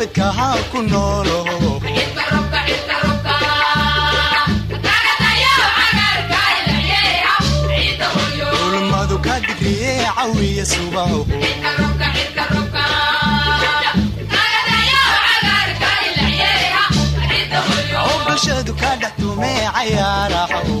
abidkaha ku noolo. Ulmadu ka digriye cawiya subaho bulshadu ka dhex tume cayaaraho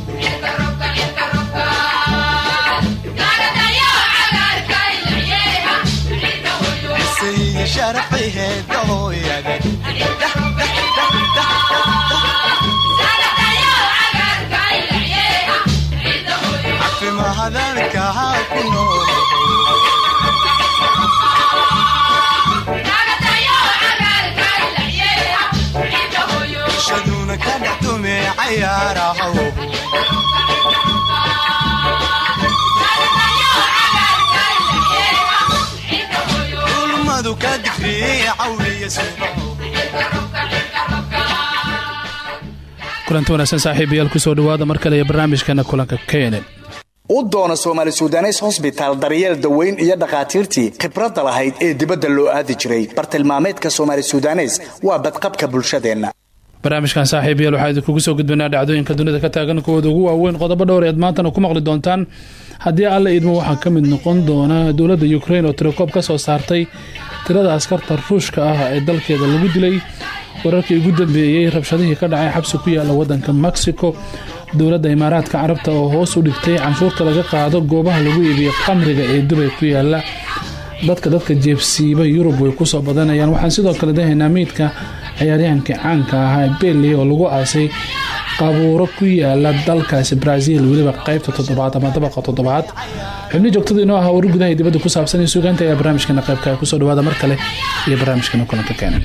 bulshaduna ka dhex tume kulanti wanaagsan saaxiibayaal ku soo dhawaada mar kale iyo kulanka kenen u doona soomaali sudanes hosbitaal daryeel daweyn iyo dhakhaatiirtii khibradda lahayd ee dibadda loo aadi jiray. Bartilmaameedka soomaali sudanes waa badqabka bulshadeenna barnaamijkan saaxiibayaal waxaa idinkugu soo gudbaynaa dhacdooyinka dunida ka taagan kuwooda ugu waaweyn qodobo dhowr eed maantana ku maqli doontaan. Haddii alla idmo waxaa ka mid noqon doona dowladda ukrain oo tirokoob ka soo saartay tirada askarta ruushka ah ee dalkeeda lagu dilay. Wararkii ugu dambeeyey rabshadihii ka dhacay xabsi ku yaalla wadanka mexico. Dowladda imaaraadka carabta oo hoos u dhigtay canshuurta laga qaado goobaha lagu iibiyo qamriga ee dubay ku yaalla dadka dadka jeebsiiba yurub way ku soo badanayaan. Waxaan sidoo kale dahaynaa meydka ciyaaryahankii caanka ahaa beli oo lagu aasay qabuuro ku yaalla dalkaasi brazil weliba qaybta toddobaad ama dabaqa toddobaad. Xubni joogtada inoo ahaa warar gudaha dibadda ku saabsan sugaanta ayaa barnaamijkeena qaybka ku soo dhawaada mar kale iyo barnaamijkeena kulanka keenan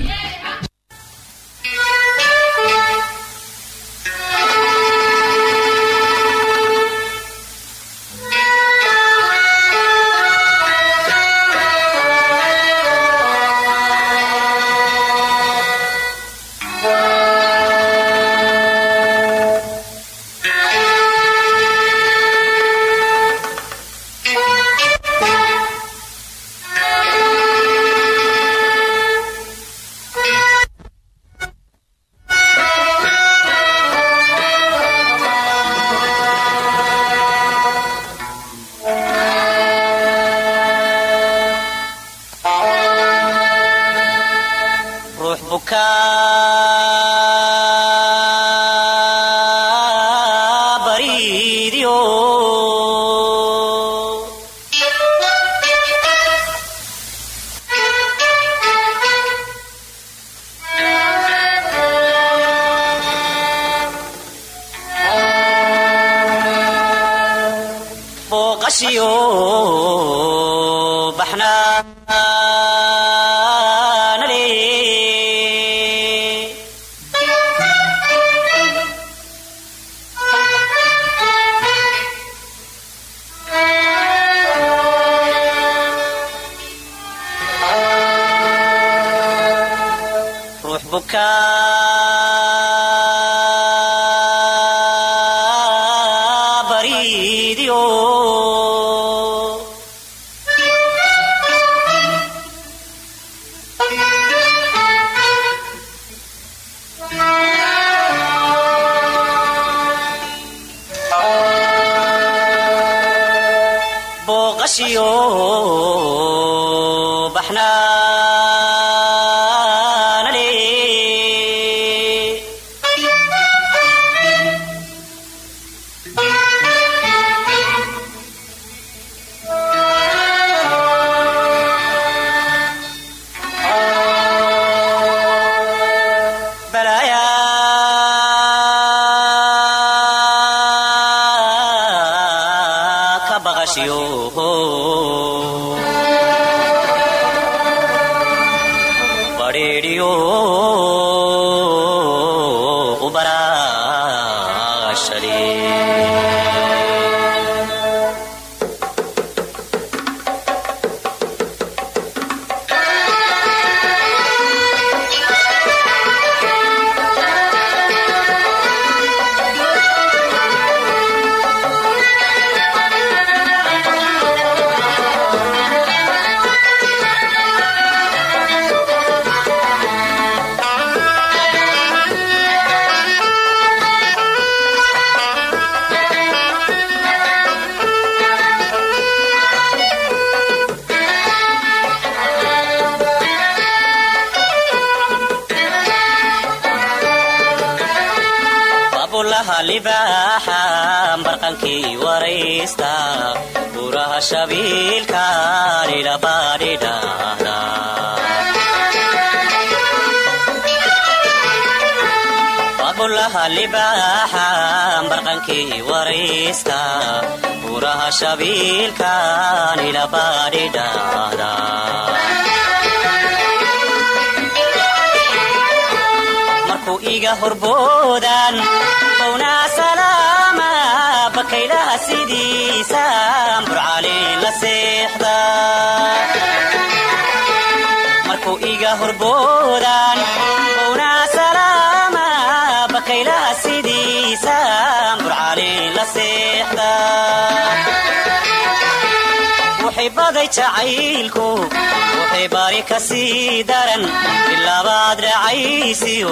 baqashiyo badheedhiyo barqankii waraysta buraha shabiilkan ilabaadhidhaahda bulaha libaaxa barqankii waraysta buraha shabiilkan ilabaadhidhaahda markuu iga horboodan bakaylaha sidiisa burcali la seexda markuu iga horboodan ownaa salaama bakaylaha sidiisa burcali la seexda wuxay baday jacaylku wuxay bari ka daran bilaabaad dhacaysiyo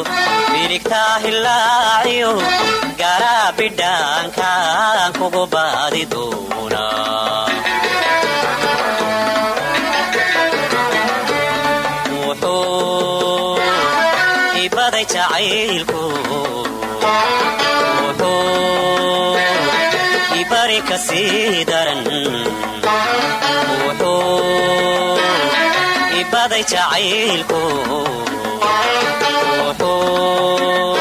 biligtaa hilaaciyo garaa bidhaankaan kugu baadi doona wuxuu ibaday jacaylku wuxuu ibari ka sii daran wuxuu ibaday jacaylku. Wuxuu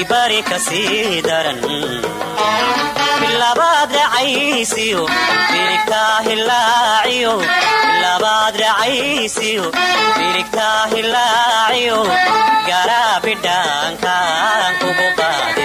ibari ka sii daran. Bilabaad dhacaysiyo biligtaa hilaaciyo. Bilabaad dhacaysiyo biligtaa hilaaciyo. Garaa bidhaankaan kugu baadi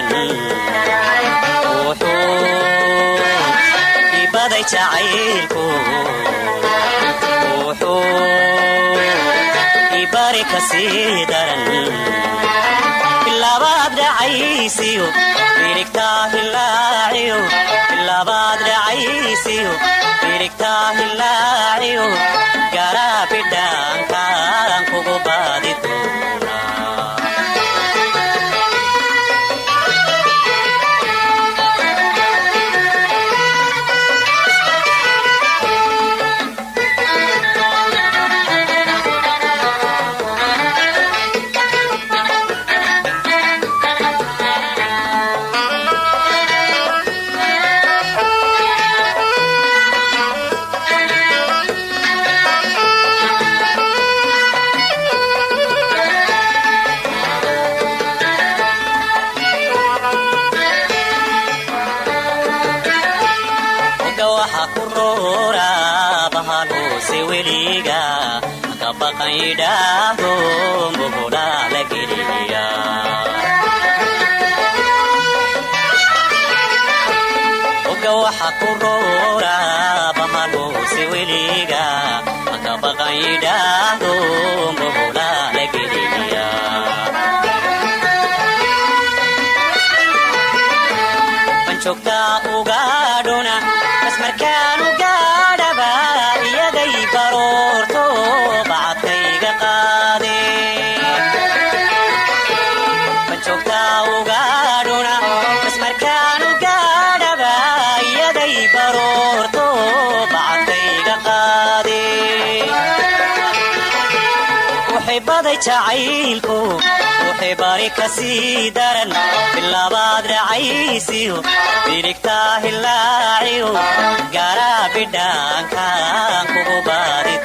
ibaday jacaylku wuxuu ibari ka sii daran bilaabaad dhacaysiyo biligtaa hilaaciyo bilaabaad dhacaysiyo biligtaa hilaaciyo garaa bidhaankaan kugu baadi baday jacaylku waxay bari ka sii daran bilaabaad racaysiyo biligtaa hilaaciyo garaa bidhaankaan kugu baadi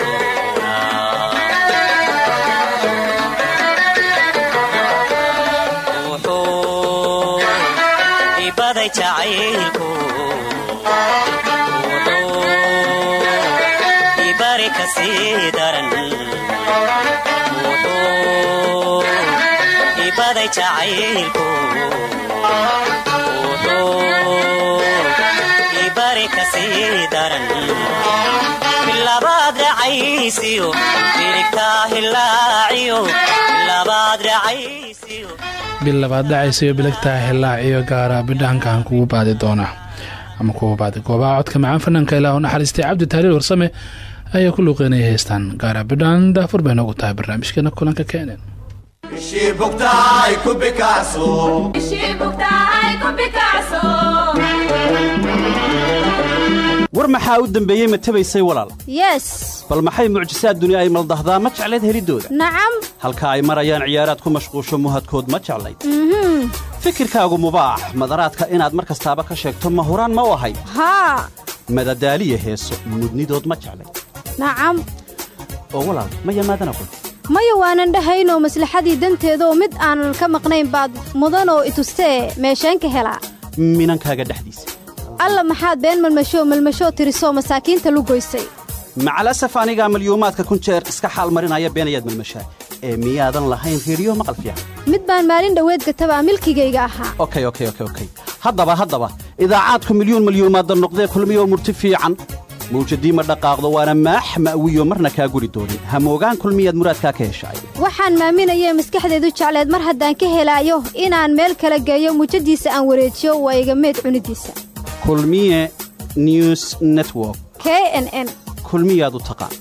daran ibaday jacaylku bilabaad racaysiyo biligtaa hilaaciyo gaara bidhaankan kugu baadi doona. Ama kugu baadi goobaha codka macaan fanaanka ilaa u naxariistay cabdi tahliil warsame ayaa ku luuqeynaya heystaan gaara bidhaan daafur bay noogu tahay barnaamijkeena kulanka keeneen war maxaa u dembeeyey ma tabaysay walaal? Yes. Bal maxay mucjisaad duni ay maldahdaa? Ma jeclayd heliddooda nacam halka ay marayaan ciyaaraad ku mashquusho muhadkood ma jeclayd fikirkaagu mubaax madaraadka inaad mar kastaaba ka sheegto ma huraan ma u ahayd haa madadaaliya heeso mudnidood ma jeclayd nacam oo walaal ma yamaadana maya waanan dhahaynoo maslaxadii danteedaoo mid aanan ka maqnayn baad mudanoo itustee meesheen ka helaa minankaaga dhexdiisa. Alla maxaad been malmashoo malmashoo tirisoo masaakiinta lugoysay macalasaf anigaa malyuumaadka kun jeer iska xaal marinaya beenayaad malmashaa ee miyaadan lahayn reeriyo maqal fiican. Mid baan maalin dhoweed gatabaa milkigayga ahaa. Okey okey okey okey haddaba haddaba idaacaadku milyuun malyuumaadda noqdee kulmiyoo murti fiican mawjadii ma dhaqaaqdo waana maax ma'wiyo marna kaa guri doonin hamoogaan kulmiyaad muraadkaa ka heshaay waxaan maaminayee maskaxdeedu jecleed mar haddaan ka helaayo inaan meel kala geeyo muujadiisa aan wareejiyo waa iga meed cunidiisa kulmiye news network. K n n. Kulmiyaad u taqaan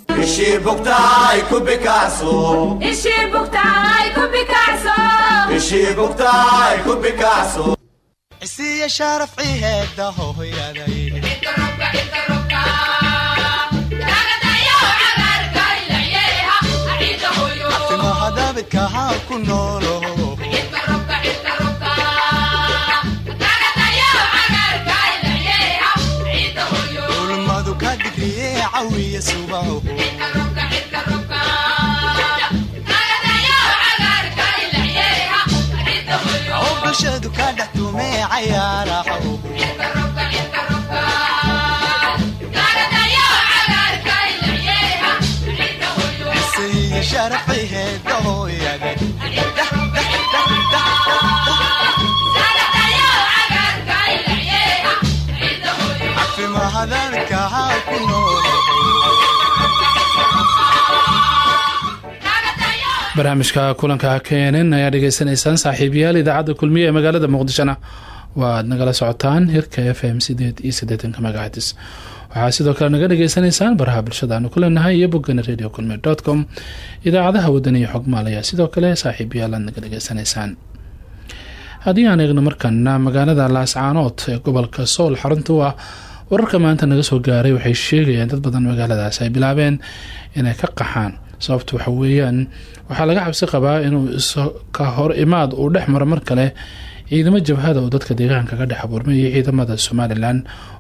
ha ku noolo ulmadu ka dhigriye cawiya subaho bulshadu ka dhex tumee cayaaraho hooyaday timaha daabidka ha ku barnaamijka kulanka keenan ayaa dhegaysanaysaan saaxiibayaal idaacadda kulmiye ee magaalada muqdishona waaad nagala socotaan hirka f m sideed iyo siddeetanka magacatis waxaa sidoo kale naga dhegaysanaysaan baraha bulshada aanu ku leenahay iyo boggana radio com. Idaacadaha waddan iyo xogmaal sidoo kale saaxiibayaal aad naga dhegaysanaysaan. Haddii aan eegno markana magaalada laascaanood ee gobolka sool xarunta u wararka maanta naga soo gaaray waxay sheegayaan dad badan magaaladaas ay bilaabeen inay ka qaxaan. Sababta waxa weeyaan waxaa laga cabsi qabaa inuu ka hor imaad uu dhex maro mar kale ciidamo jabhada oo dadka deegaanka ka dhex abuurmay iyo ciidamada somalilan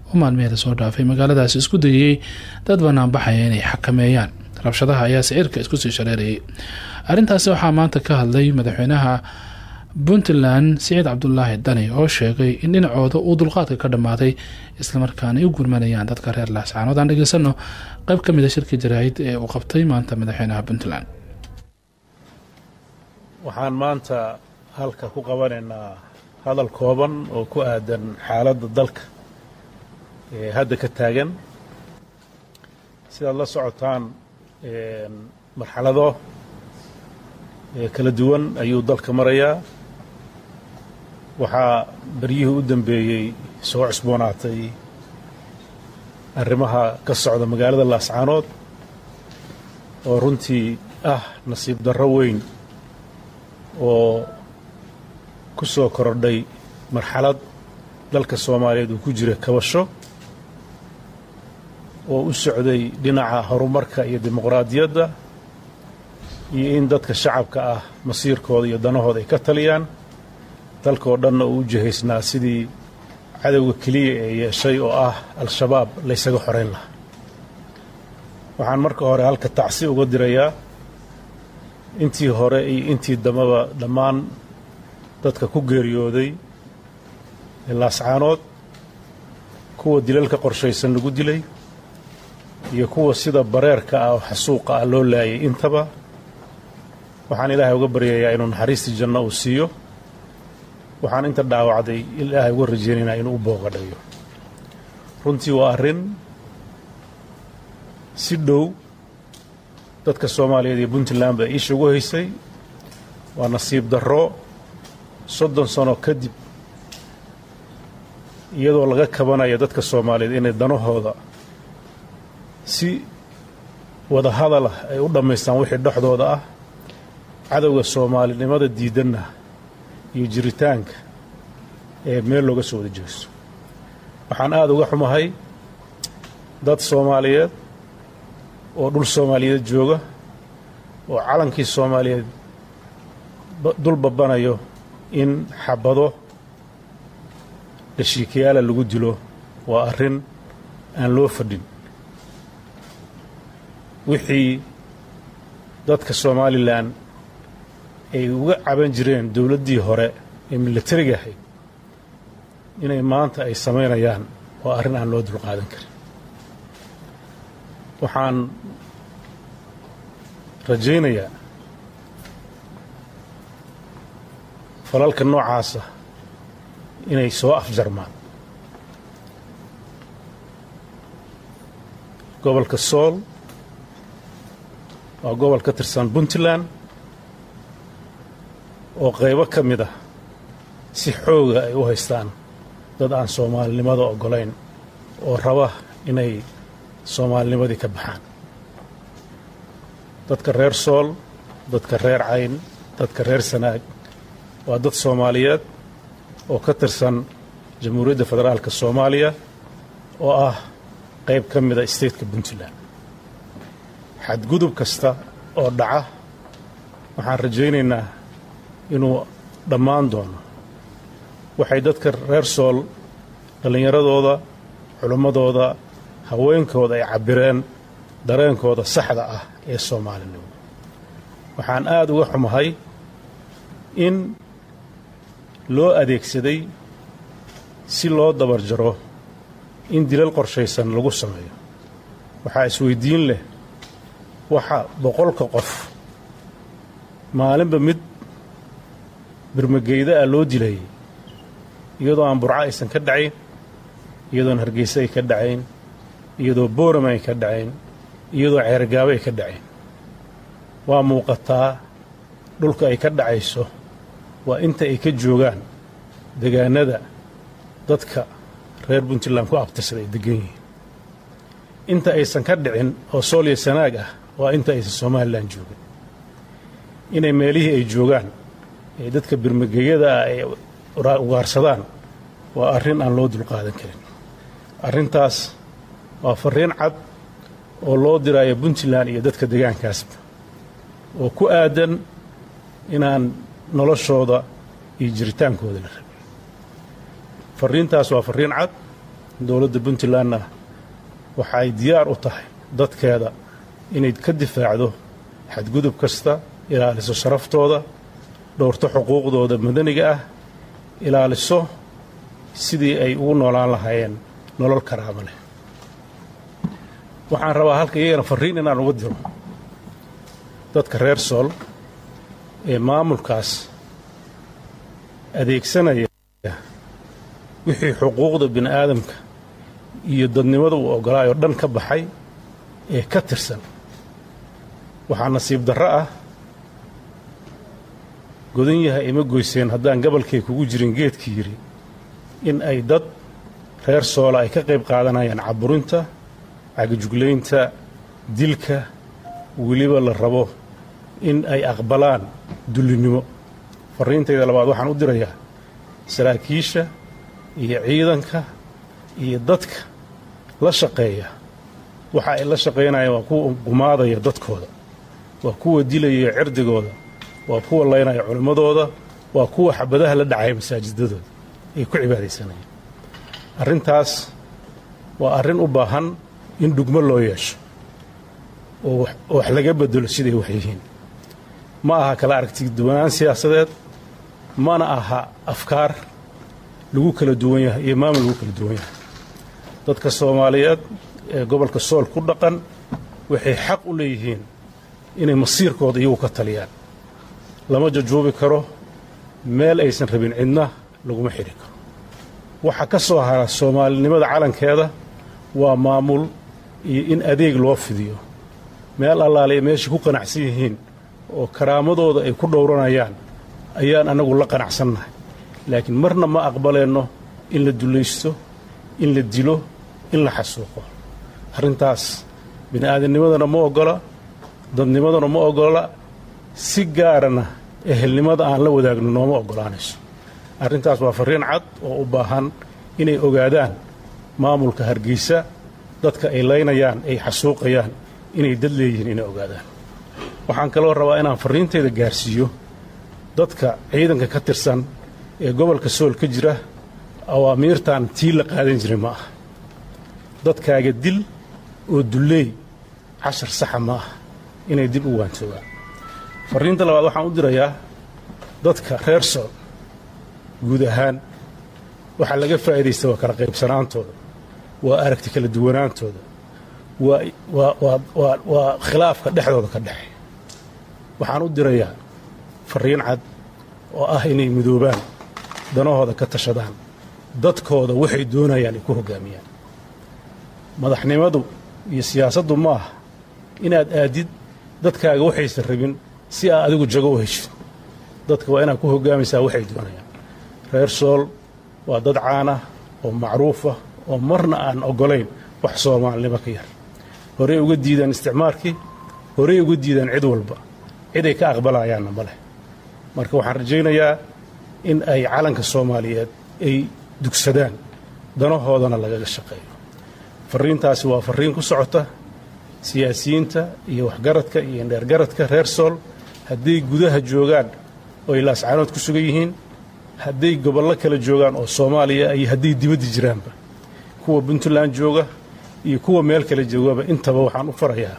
oo maalmihii la soo dhaafay magaaladaas isku dayay. Dad banaanbaxaya inay xakameeyaan. Rabshadaha ayaa sicirka isku sii shareerayay. Arrintaasi waxaa maanta ka hadlay madaxweynaha puntland siciid cabdulaahi dani oo sheegay in dhinacooda uu dulqaadka ka dhammaaday islamarkaana ay u gurmanayaan dadka reer laascaanood aan dhegeysano qayb ka mid a shirkii jaraahid ee uu qabtay maanta madaxweynaha puntland. Waxaan maanta halka ku qabanaynaa hadal kooban oo ku aadan xaaladda dalka hadda ka taagan. Sidaad la socotaan marxalado kala duwan ayuu dalka marayaa. Waxaa beryihii u dambeeyey soo cusboonaatay arrimaha ka socda magaalada laascaanood oo runtii ah nasiib darro weyn oo ku soo korodhay marxalad. Dalka soomaaliyeed uu ku jira kabasho oo u socday dhinaca horumarka iyo dimuqraadiyadda iyo in dadka shacabka ah masiirkooda iyo danahooda ay ka taliyaan. Dalkoo dhanna uu u jihaysnaa sidii cadowga keliya ee yeeshay oo ah al-shabaab laysaga xorayn lahaa. Waxaan marka hore halka tacsi uga dirayaa intii hore iyo intii dambaba dhammaan dadka ku geeriyooday ee laascaanood kuwa dilalka qorshaysan lagu dilay iyo kuwa sida bareerka ah oo xasuuqa ah loo laayay intaba waxaan ilaahay uga baryayaa inuu naxariistii janno uu siiyo. Waxaan inta dhaawacday ilaahay uga rajaynaynaa inuu u booqadhayo runtii waa arrin si dhow dadka soomaaliyeed iyo puntland baa iisha ugu haysay. Waa nasiib darro. Soddon sano kadib iyadoo laga kabanaya dadka soomaaliyeed inay danahooda si wada hadal ah ay u dhammaystaan wixii dhexdooda ah cadowga soomaalinimada diidanna iyo jiritaanka ee meel looga soo wada jeesto waxaan aada uga xumahay dad soomaaliyeed oo dhul soomaaliyeed jooga oo calankii soomaaliyeed dul babanayo in xabado dhashiikayaala lagu dilo. Waa arrin aan loo fadhin wixii dadka somalilan ay uga caban jireen dowladdii hore ee milatariga ahayd inay maanta ay samaynayaan waa arrin aan loo dulqaadan karin. Waxaan rajaynayaa falalka noocaasa inay soo afjarmaan. Gobolka sool waa gobol ka tirsan puntland oo qaybo ka mid ah si xooga ay u haystaan dad aan soomaalinimada oggolayn oo raba inay soomaalinimadii ka baxaan. Dadka reer sool dadka reer cayn dadka reer sanaag waa dad soomaaliyeed oo ka tirsan jamhuuriyadda federaalka soomaaliya oo ah qayb ka mida stateka puntland xadgudub kasta oo dhaca waxaan rajaynaynaa inuu dhammaan doono. Waxay dadka reer sool dhallinyaradooda culimmadooda haweenkooda ay cabbireen dareenkooda saxda ah ee soomaalinimo. Waxaan aada uga xumahay in loo adeegsaday si loo dabar jaro in dilal qorshaysan lagu sameeyo. Waxaa isweydiin leh waxa boqolka qof maalinba mid birmageyda ah loo dilayay iyadoo aan burco aysan ka dhacayn iyadoon hargeyse ay ka dhacayn iyadoo boorama ay ka dhacayn iyadoo ceergaabo ay ka dhacayn. Waa muuqataa dhulka ay ka dhacayso waa inta ay ka joogaan degaanada dadka reer puntland ku abtirsada ay degan yihiin. Inta aysan ka dhicin oo sooliya sanaag ah waa inta aysan somalilan joogin. Inay meelihii ay joogaan ee dadka birmageyada ah ay ugaarsadaan waa arrin aan loo dulqaadan karin. Arrintaas waa farriin cad oo loo diraayo puntland iyo dadka degaankaasba oo ku aadan inaan noloshooda iyo jiritaankooda la rabin. Farriintaas waa farriin cad. Dowladda puntlandna waxay diyaar u tahay dadkeeda inay ka difaacdo xadgudub kasta ilaaliso sharaftooda dhowrto xuquuqdooda madaniga ah ilaaliso sidii ay ugu noolaan lahaayeen nolol karaamo leh. Waxaan rabaa halka iyagana farriin inaan uga diro. Dadka reer sool ee maamulkaas adeegsanaya wixii xuquuqda bini aadamka iyo dadnimada uu oggolaayoo dhan ka baxay ee ka tirsan waxaa nasiib darro ah. Godan yahay ima goyseen haddaan gabalkay kugu jirin geedkii yidhi in ay dad reer soola ay ka qayb qaadanayaan caburinta cagajuglaynta dilka weliba la rabo in ay aqbalaan dullinimo farriintayda labaad waxaan u dirayaa saraakiisha iyo ciidanka iyo dadka la shaqeeya. Waxa ay la shaqaynayaan waa kuwa gumaadaya dadkooda waa kuwa dilaya cirdigooda. Waa kuwa laynaya culimmadooda waa kuwa xabadaha la dhacaya masaajidadooda ay ku cibaadaysanayaan. Arrintaas waa arrin u baahan in dhugmo loo yeesho. Oo wax- laga bedelo siday wax yihiin. Ma aha kala aragti duwanaan siyaasadeed. Mana aha afkaar lagu kala duwan yahay iyo maamul lagu kala duwan yahay. Dadka soomaaliyeed ee gobolka sool ku dhaqan waxay xaq u leeyihiin inay masiirkooda iyagu ka taliyaan. Lama jajuubi karo meel aysan rabin cidna laguma xidhi karo. Waxa ka soo hara soomaalinimada calankeeda waa maamul iyo in adeeg loo fidiyo. Meel allaale ay meesha ku qanacsan yihiin oo karaamadooda ay ku dhowranayaan ayaan annagu la qanacsannahay. Laakiin marna ma aqbaleenno in la dulaysto in la dilo in la xasuuqo. Arrintaas bini'aadamnimadana ma oggola dadnimadana ma oggola si gaarana ehelnimada aan la wadaagno nooma oggolaanayso arrintaas waa farriin cad oo u baahan inay ogaadaan maamulka hargeysa dadka ay laynayaan ay xasuuqayaan inay dad leeyihiin inay ogaadaan. Waxaan kaloo rabaa inaan farriintayda gaarsiiyo dadka ciidanka ka tirsan ee gobolka sool ka jira awaamiirtan tii la qaadan jiray ma aha. Dadkaaga dil oo dulleey cashar saxa ma aha inay dib u waantoogaan farriinta labaad waxaan u dirayaa dadka reer sool guud ahaan waxaa laga faa'iidaysta waa kala qaybsanaantooda waa aragti kala duwanaantooda waa khilaafka dhexdooda ka dhexe waxaan u dirayaa farriin cad oo ah inay midoobaan danahooda ka tashadaan dadkooda waxay doonayaan ay ku hoggaamiyaan madaxnimadu iyo siyaasaddu ma aha inaad aadid dadkaaga waxaysan rabin si aad adigu jago u heshid dadka waa inaad ku hoggaamaysaa waxay doonayaan. Reer sool waa dad caana oo macruufa oo marna aan oggolayn wax soomaalinimo ka yar. Horey uga diidaan isticmaalkii horey uga diidaan cid walba. Cid ay ka aqbalayaanna ma leh. Marka waxaan rajaynayaa in ay calanka soomaaliyeed ay dugsadaan danahoodana lagaga shaqeeyo. Farriintaasi waa farriin ku socota siyaasiyiinta iyo waxgaradka iyo indheergaradka reer sool hadday gudaha joogaan oo ay laascaanood ku sugan yihiin hadday gobollo kala joogaan oo soomaaliya iyo hadday dibadda jiraanba. Kuwa puntland jooga iyo kuwa meel kale joogaba intaba waxaan u farayaa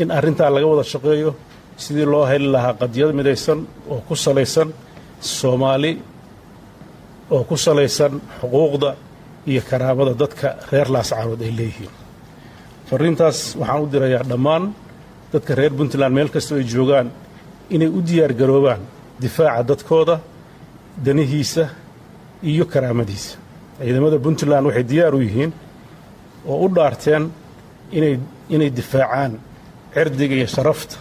in arrintaa laga wada shaqeeyo sidii loo heli lahaa qadiyad midaysan oo ku salaysan soomaali oo ku salaysan xuquuqda iyo karaamada dadka reer laascaanood ay leeyihiin farriintaas waxaan u dirayaa dhammaan dadka reer puntland meel kastoo ay joogaan inay u diyaar garoobaan difaaca dadkooda danihiisa iyo karaamadiisa. Ciidamada puntland waxay diyaar u yihiin oo u dhaarteen inay difaacaan cirdiga iyo sharafta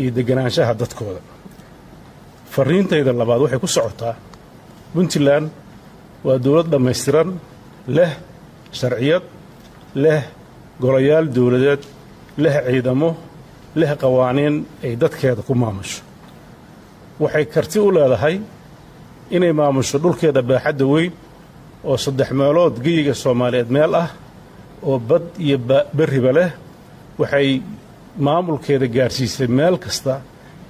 iyo deganaanshaha dadkooda. Farriintayda labaad waxay ku socotaa puntland waa dowlad dhammaystiran leh sharciyad leh golayaal dowladeed leh ciidamo leh qawaaniin ay dadkeeda ku maamusho. Waxay karti u leedahay inay maamusho dhulkeeda baaxadda weyn oo saddex meelood geyiga soomaaliyeed meel ah oo bad iyo berriba leh. Waxay maamulkeeda gaadhsiisay meel kasta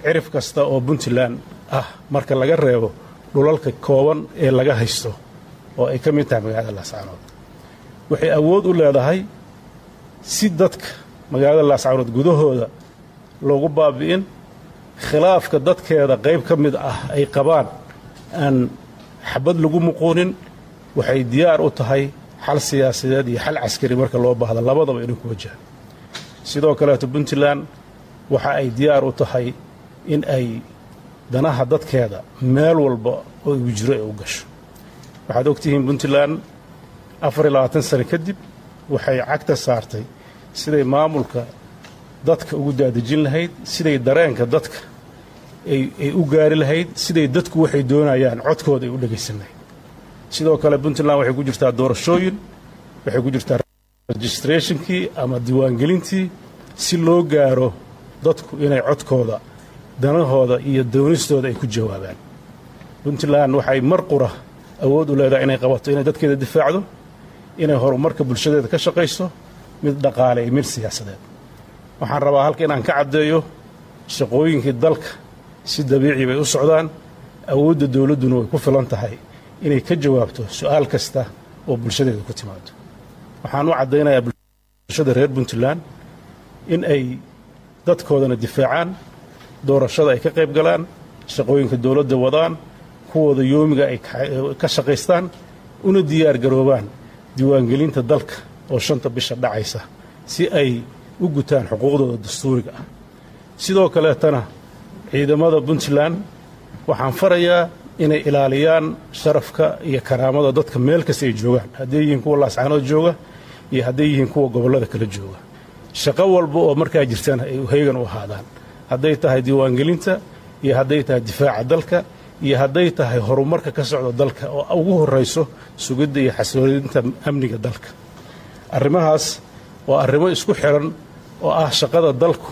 cirif kasta oo puntland ah marka laga reebo dhulalka kooban ee laga haysto oo ay ka mid tahay magaalada laascaanood. Waxay awood u leedahay si dadka magaalada laascaanood gudahooda loogu baabi'in khilaafka dadkeeda qayb ka mid ah ay qabaan aan xabad lagu muquunin waxay diyaar u tahay xal siyaasadeed iyo xal caskari marka loo baahda labadaba inay ku wajahan sidoo kaleeto puntland waxa ay diyaar u tahay in ay danaha dadkeeda meel walba oo igu jiro ay u gasho. Waxaad ogtihiin puntland afar iyo labaatan sane kadib waxay cagta saartay siday maamulka dadka ugu daadejin lahayd siday dareenka dadka ay u gaari lahayd siday dadku waxay doonayaan codkooda ay u dhegaysan lahayd. Sidoo kale puntland waxay ku jirtaa doorashooyin waxay ku jirtaa registrationkii ama diiwaangelintii si loo gaaro dadku inay codkooda danahooda iyo doonistooda ay ku jawaabaan. Puntland waxay mar qura awood u leedahay inay qabato inay dadkeeda difaacdo inay horumarka bulshadeeda ka shaqayso mid dhaqaale iyo mid siyaasadeed. Waxaan rabaa halka inaan ka caddeeyo shaqooyinkii dalka si dabiici bay u socdaan awoodda dowladduna way ku filan tahay inay ka jawaabto su'aal kasta oo bulshadeeda ku timaado waxaan u caddaynayaa bulshada reer puntland in ay dadkoodana difaacaan doorashada ay ka qayb galaan shaqooyinka dowladda wadaan kuwooda yoomiga ay ka shaqaystaan una diyaar garoobaan diiwaangelinta dalka oo shanta bisha dhacaysa si ay u gutaan xuquuqdooda dastuuriga ah. Sidoo kaleetana ciidamada puntland waxaan farayaa inay ilaaliyaan sharafka iyo karaamada dadka meel kasta ay joogaan. Hadday yihiin kuwa laascaanood jooga iyo hadday yihiin kuwa gobollada kala jooga. Shaqo walba oo markaa jirtana ay heegan u ahaadaan. Hadday tahay diiwaangelinta iyo hadday tahay difaaca dalka iyo hadday tahay horumarka ka socda dalka oo ugu horrayso sugidda iyo xasiloodinta amniga dalka arrimahaas waa arrimo isku xiran oo ah shaqada dalku.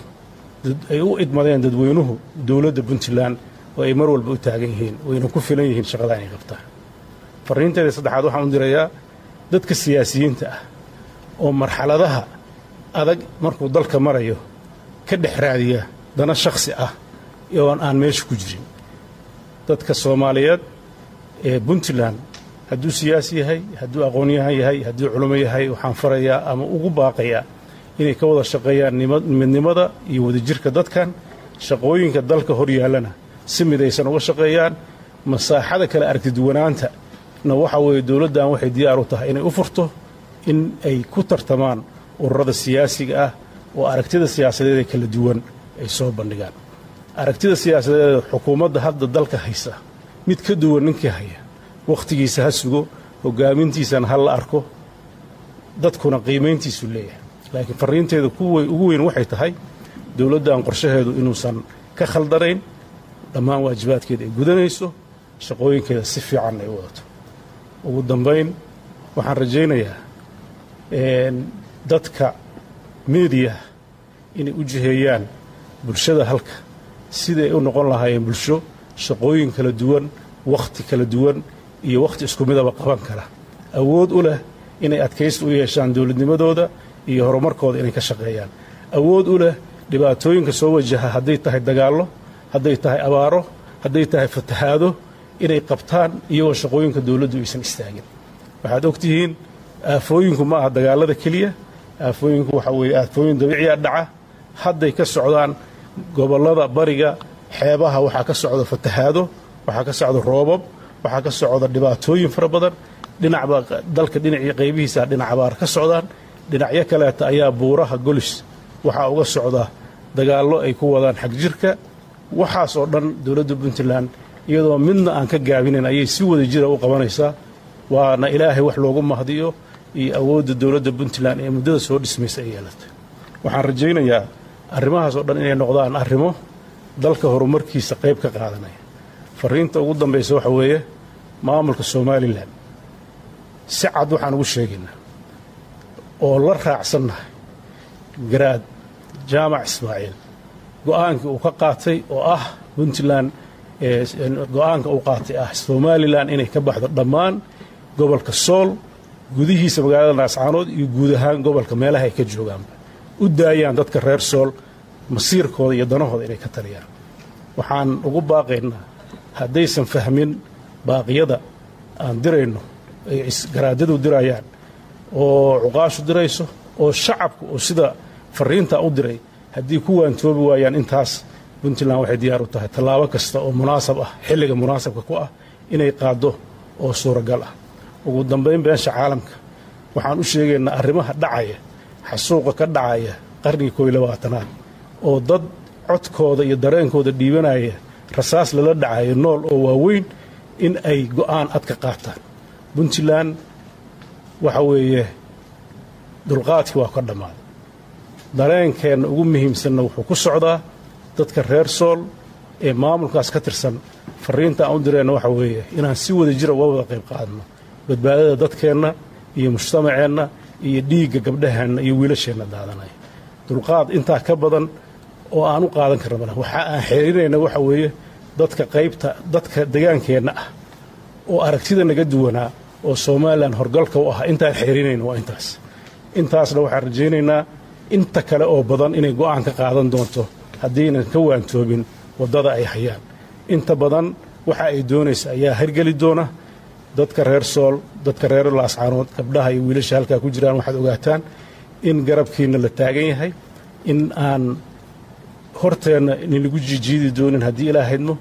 Ay u idmadeen dadweynuhu dowladda puntland oo ay mar walba u taagan yihiin wayna ku filan yihiin shaqada inay qabtaan. Farriinteeda saddexaad waxaan u dirayaa dadka siyaasiyiinta ah oo marxaladaha adag markuu dalka marayo ka dhex raadiya dana shakhsi ah oon aan meesha ku jirin. Dadka soomaaliyeed ee puntland hadduu siyaasi yahay hadduu aqoonyahan yahay hadduu culimo yahay waxaan farayaa ama ugu baaqayaa inay ka wada shaqeeyaan midnimada iyo wadajirka dadkan shaqooyinka dalka hor yaallana. Si midaysan uga shaqeeyaan masaaxada kale aragtiduwanaanta na waxa weeye dowladdan waxay diyaar u tahay inay u furto in ay ku tartamaan ururada siyaasiga ah oo aragtida siyaasadeed ee kala duwan ay soo bandhigaan. Aragtida siyaasadeed xukuumadda hadda dalka haysa mid ka duwan ninkii haya wakhtigiisa ha sugo hogaamintiisana ha la arko dadkuna qiimayntiisu leeyahay. Laakiin farriinteeda ugu weyn waxay tahay dowladdan qorshaheedu inuusan ka khaldanayn dhammaan waajibaadkeeda ay gudanayso shaqooyinkeeda si fiican ay u wadato. Ugu dambayn waxaan rajaynayaa dadka meediya inay u jiheeyaan bulshada halka. Siday u noqon lahaayeen bulsho shaqooyin kala duwan wakhti kala duwan iyo wakhti isku midaba qaban kara. Awood u leh inay adkaysi u yeeshaan dowladnimadooda iyo horumarkooda inay ka shaqeeyaan. Awood u leh dhibaatooyinka soo wajaha hadday tahay dagaallo hadday tahay abaaro hadday tahay fatahaado inay qabtaan iyagoo shaqooyinka dowladdu aysan istaagin. Waxaad og tihiin aafooyinku ma aha dagaallada keliya. Aafooyinku waxa weeye aafooyin dabiiciya dhaca. Hadday ka socdaan gobollada bariga xeebaha waxaa ka socda fatahaado waxaa ka socda roobab waxaa ka socda dhibaatooyin fara badan. Dhinacba dalka dhinacii qaybihiisa dhinac abaar ka socdaan. Dhinacyo kaleeta ayaa buuraha golis waxaa uga socda dagaallo ay ku wadaan xagjirka waxaas oo dhan dowladda puntland iyadoo midna aan ka gaabinayn ayay si wada jira u qabanaysaa. Waana ilaahay wax loogu mahdiyo iyo awoodda dowladda puntland ee muddada soo dhismaysa ay yeelatay waxaan rajaynayaa arrimahaas oo dhan inay noqdaan arrimo dalka horumarkiisa qayb ka qaadanaya farriinta ugu dambaysa waxa weeye maamulka somalilan. Si cad waxaan ugu sheegaynaa oo la raacsannahay garaad jaamac ismaaciil. Go'aankii uu ka qaatay oo ah puntland go'aanka uu qaatay ah somalilan inay ka baxdo dhammaan gobolka sool gudihiisa magaalada naascaanood iyo guud ahaan gobolka meelaha ay ka joogaanba. U daayaan dadka reer sool masiirkooda iyo danahooda inay ka taliyaan waxaan ugu baaqaynaa haddaysan fahmin baaqyada aan dirayno ay garaadadu dirayaan oo cuqaashu dirayso oo shacabku oo sida farriintaa u diray haddii ku waantoobi waayaan intaas puntland waxay diyaar u tahay. Tallaabo kasta oo munaasab ah xilliga munaasabka ku ah inay qaaddo oo suuragal ah. Ugu dambayn beensha caalamka waxaan u sheegaynaa arrimaha dhacaya xasuuqa ka dhacaya qarnigii kooiy labaatanaad oo dad codkooda iyo dareenkooda dhiibanaya rasaas lala dhacayo nool oo waaweyn in ay go'aan ad ka qaataan. Puntland waxa weeye dulqaadkii waa ka dhammaaday dareenkeenna ugu muhiimsanna wuxuu ku socdaa dadka reer sool ee maamulkaas ka tirsan. Farriinta aan u direenna waxa weeye inaan si wada jira uga wada qayb qaadno. Badbaadada dadkeenna iyo mujtamaceenna iyo dhiigga gabdhaheenna iyo wiilasheenna daadanaya. Dulqaad intaa ka badan oo aan u qaadan male waxa aan xiriirinayna waxa weeye dadka qaybta dadka degaankeenna ah oo aragtida naga duwanaa oo somalilan horgalka u ah intaan xiriirinayna waa intaas. Intaasna waxaan rajaynaynaa inta kale oo badan inay go'aan ka qaadan doonto haddaynan ka waantoobin waddada ay hayaan. Inta badan waxa ay doonaysa ayaa hirgeli doona dadka reer sool dadka reer laascaanood gabdhaha iyo wiilasha halkaa ku jiraan. Waxaad ogaataan in garabkiinna la taagan yahay in aan horteenna inlagu jijiidi doonin haddii ilaa haydno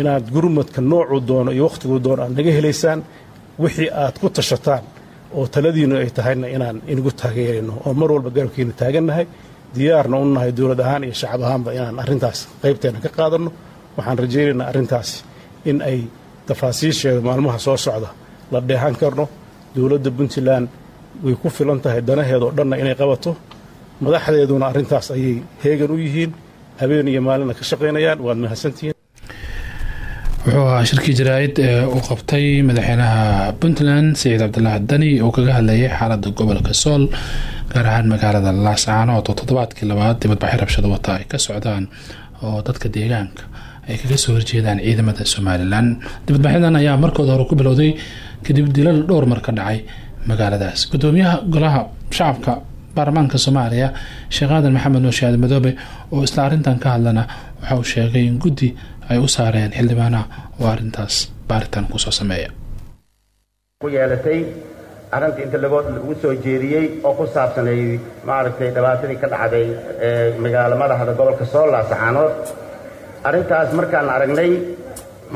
inaad gurmadka noocuu doono iyo wakhtiguu doono aad naga helaysaan wixii aad ku tashataan oo taladiinnu ay tahayna inaan inagu taageerayno oo mar walba garabkiina taagannahay diyaarna u nahay dowlad ahaan iyo shacab ahaanba inaan arrintaas qaybteenna ka qaadanno. Waxaan rajaynaynaa arrintaas in ay tafaasiisheeda maalmaha soo socda la dheehan karno. Dowladda puntland way ku filan tahay danaheeda oo dhanna inay qabato. Madaxdeeduna arrintaas ayay heegan u yihiin habeen iyo maalina ka shaqaynayaan waad mahadsantihiin. Wuxuu ahaa shirkii jaraa'id ee uu qabtay madaxweynaha puntland saciid cabdilaahi dani oo kaga hadlayay xaalada gobolka sool gaar ahaan magaalada laascaanood oo toddobaadkii labaad dibadbaxyo rabshado wata ay ka socdaan oo dadka deegaanka ay kaga soo horjeedaan ciidamada somalilan. Dibadbaxyadan ayaa markooda hore ku bilowday kadib dilal dhowr mar ka dhacay magaaladaas. Gudoomiyaha golaha shacabka baarlamaanka soomaaliya sheekh aadan maxamed nuur shaad madoobe oo isla arrintan ka hadlana waxa uu sheegay in guddi ay u saareen xildhibaanaha oo arrintaas baaritaan ku soo sameeya. Ku yeelatay arrinta inta lagu soo jeediyey oo ku saabsanay maaragtay dhibaatadii ka dhacday ee magaalo madaxda gobolka sool saxaanood. Arrintaas markaan aragnay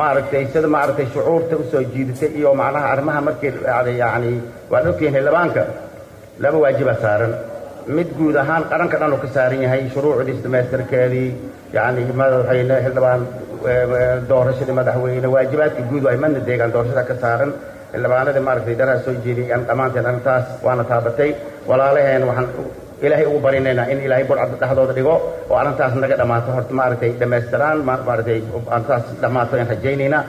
maaragtay sida maaragtay shucuurta u soo jiidatay iyo macnaha arrimaha markii dhacday yacni waan ogtihiin xildhibaanka laba waajibaa saaran. Mid guud ahaan qaranka dhan uu ka saaran yahay shuruucdiis dhammaystirkeedii yacni madaxweyne xildhibaan doorashadii madaxweyne waajibaadka guud ay madna deegaan doorashada ka saaran xildhibaanadii maaragtay daraha soo jeediyay aan dhammaanteen arrintaas waana taabatay. Walaalaheen waxaan ilaahay ugu barinaynaa in ilaahay burcadda dhexdooda dhigo oo arrintaas naga dhammaato horta maaragtay dhammaystiraan maaragtay arrintaas dhammaato ayaan rajaynaynaa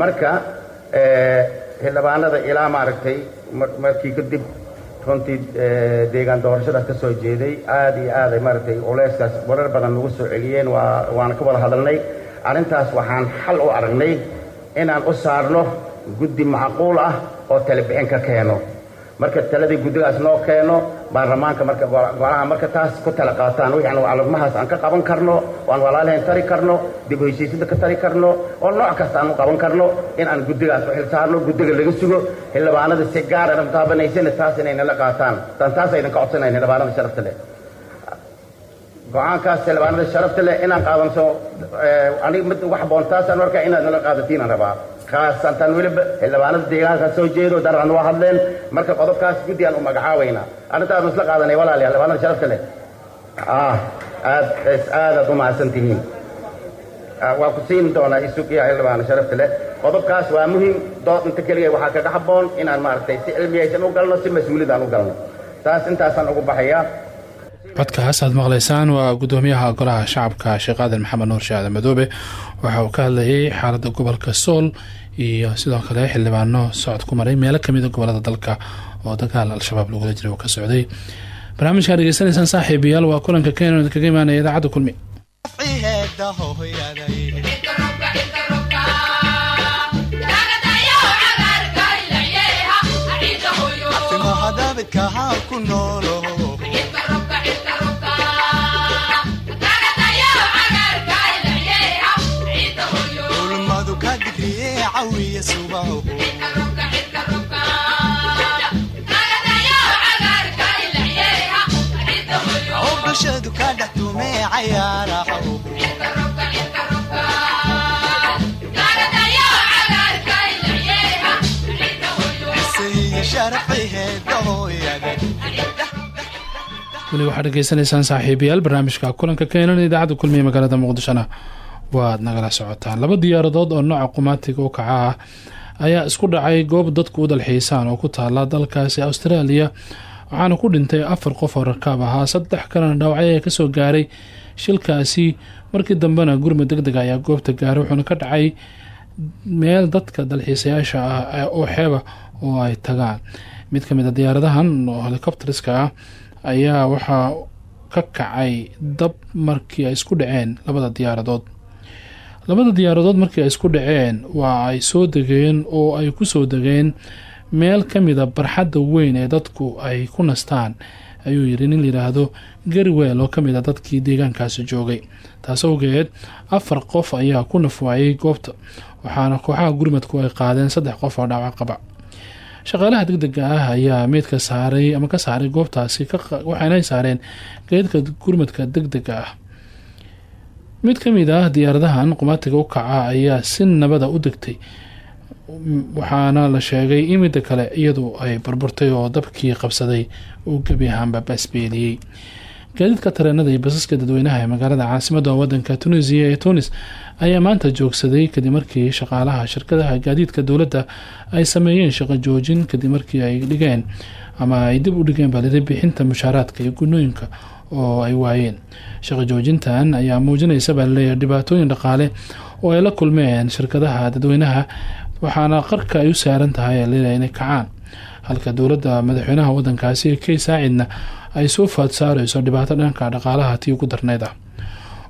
marka xildhibaanada ilaa maaragtay markii kadib runtii deegaan doorashadaas ka soo jeeday aad iyo aad ay maaragtay culeyskaas warar badan nagu soo celiyeen waa waana ka wada hadalnay. Arrintaas waxaan xal u aragnay inaan u saarno guddi macquul ah oo talebixin ka keeno. Marka taladii guddigaas noo keeno baarlamaanka marka golaha marka taas ku tala qaataan. Wixii macluumahaas aan ka qaban karno oo aan walaalaheen tari karno dib u heshiisyada ka tari karno oo nooc kasta aan u qaban karno in aan guddigaas u xilsaarno guddiga laga sugo xildhibaanada si gaar ah taabanaysana taas inay nala qaataan. Tan taas aydan ka codsanayn xildhibaanada sharafta leh. Go'aankaas xildhibaanada sharafta leh inaan qaadanso aniga mid wax boon taasaan markaa inaad nala qaadatiin rabaa khaasantan weliba xildhibaanada deegaanka soo jeedo darcan waa hadleen. Marka qodobkaas guddi aan u magacaabaynaa arrintaas isla qaadanay walaalayaal xildhibaanada sharafta leh. Ah aad aadaad u mahadsan tihiin. Waa ku siin doonaa isugiya xildhibaana sharafta leh. Qodobkaas waa muhiim dood inta keliya waxaa kaga habboon inaan maaragtay si cilmiyaysan u galno si mas'uuliyad aan u galno. Taas intaasaan ugu baxayaa codkaas aad maqlaysaan waa gudoomiyaha golaha shacabka sheekh aadan maxamed nuur shaade madoobe waxa uu ka hadlayay xaalada gobolka sool iyo sidoo kale xildhibaano socod ku maray meelo kamida gobollada dalka oo dagaal al-shabaab lagula jiray oo ka socday. Barnaamijkaa dhegeysanaysaan saaxiibayaal waa kulanka keenan kaga imaanaya idaacadda kulmi bulshadu ka dhex tumee hooyaday weli waxaad dhegeysanaysaan saaxiibayaal barnaamijka. Kulanka keenan idaacadda kulmiye magaalada muqdishona waad nagala socotaan. Laba diyaaradood oo nooca qumaatiga u kaca ah ayaa isku dhacay goob dadku u dalxiisaan oo ku taala dalkaasi australia waxaana ku dhintay afar qof oo rakaab ahaa. Saddex kalena dhaawacyo ee ka soo gaaray shilkaasi. Markii dambena gurmud deg deg ayaa goobta gaaray wuxuuna ka dhacay meel dadka dalxiisayaasha ah oo xeeba oo ay tagaan. Mid ka mid a diyaaradahan oo helicopteriska ah ayaa waxaa ka kacay dab markii ay isku dhaceen labada diyaaradood labada diyaaradood markii ay isku dhaceen waa ay soo degeen oo ay ku soo degeen meel ka mida barxadda weyn ee dadku ay ku nastaan ayuu yidhi nin layidhaahdo gariweel oo ka mid a dadkii deegaankaasi joogay. Taas awgeed afar qof ayaa ku nafwaayay goobta waxaana kooxaha gurmadku ay qaadeen saddex qof oo dhaawac qaba. Shaqaalaha deg dega ah ayaa meydka saaray ama ka saaray goobtaasi waxaana ay saareen geedka gurmadka deg dega ah mid ka mid ah diyaaradahan qumaatiga u kaca ayaa si nabada u degtay waxaana la sheegay in midda kale iyadu ay burburtay oo dabkii qabsaday uu gebi ahaanba baasbeeliyey gaadiidka tareenada iyo basaska dadweynaha ee magaalada caasimada wadanka tunisiya ee tunis ayaa maanta joogsaday kadib markii shaqaalaha shirkadaha gaadiidka dowladda ay sameeyeen shaqo joojin kadib markii ay dhigeen ama ay dib u dhigeen balida bixinta mushaaraadka iyo gunooyinka oo ay waayeen. Shaqo joojintan ayaa muujinaysa baa dhibaatooyin dhaqaale oo ay la kulmeen shirkadaha dadweynaha waxaana qarka ay u saaran tahay leeyahay inay kacaan. Halka dowladda madaxweynaha wadankaasi kay saacidna ay soo faad dhibaato dhanka dhaqaalaha tii ugu darneyd ah.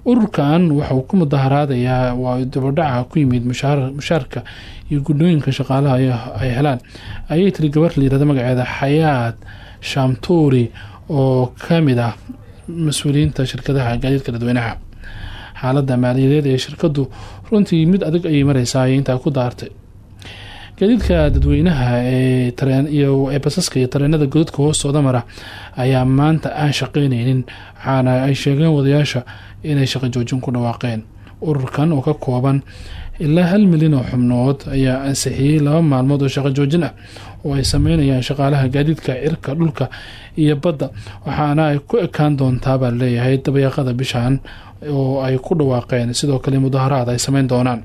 Ururkan waxauu ku mudaharaadayaa waa dabadhaca ku yimid mushaarka iyo gudooyinka shaqaalaha ay helaan. Ayay tiri gabar layirahda magaceeda xayaad shamtuuri oo ka mid ah mas'uuliyiinta shirkadaha gaadiidka dadweynaha. Xaalada maaliyadeed ee shirkadu runtii mid adag ayay mareysaa intaa ku daartay. Gaadiidka dadweynaha ee ee basaska iyo tareenada godadka hoostooda mara ayaa maanta aan shaqeyneynin waxaana ay sheegeen wadayaasha inay shaqo joojin ku dhawaaqeen. Ururkan oo ka kooban ilaa hal milyan oo xubnood ayaa ansixiyey laba maalmood oo shaqo joojin ah oo ay sameynayaan shaqaalaha gaadiidka cirka dhulka iyo badda. Waxaana ay ku ekaan doontaabaa leeyahay dabayaaqada bishan oo ay ku dhawaaqeen. Sidoo kale mudaharaad ay sameyn doonaan.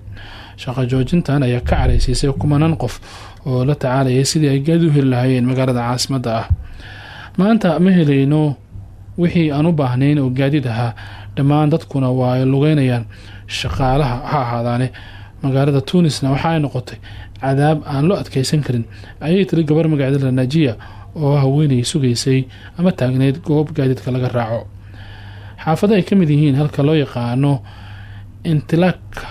Shaqo joojintan ayaa ka careysiisay kumanaan qof oo la tacaalayay sidii ay gaadi u heli lahaayeen magaalada caasimadda ah. Maanta ma helayno wixii aan u baahnayn oo gaadiid ahaa. Dhammaan dadkuna waa ay lugeynayaan. Shaqaalaha ha ahaadaane magaalada tuunisna waxa ay noqotay cadaab aan loo adkeysan karin ayay tiri gabar magaceeda najiya oo haweenay sugaysay ama taagneyd goob gaadiidka laga raaco. Xaafado ay ka mid yihiin halka loo yaqaano intilaka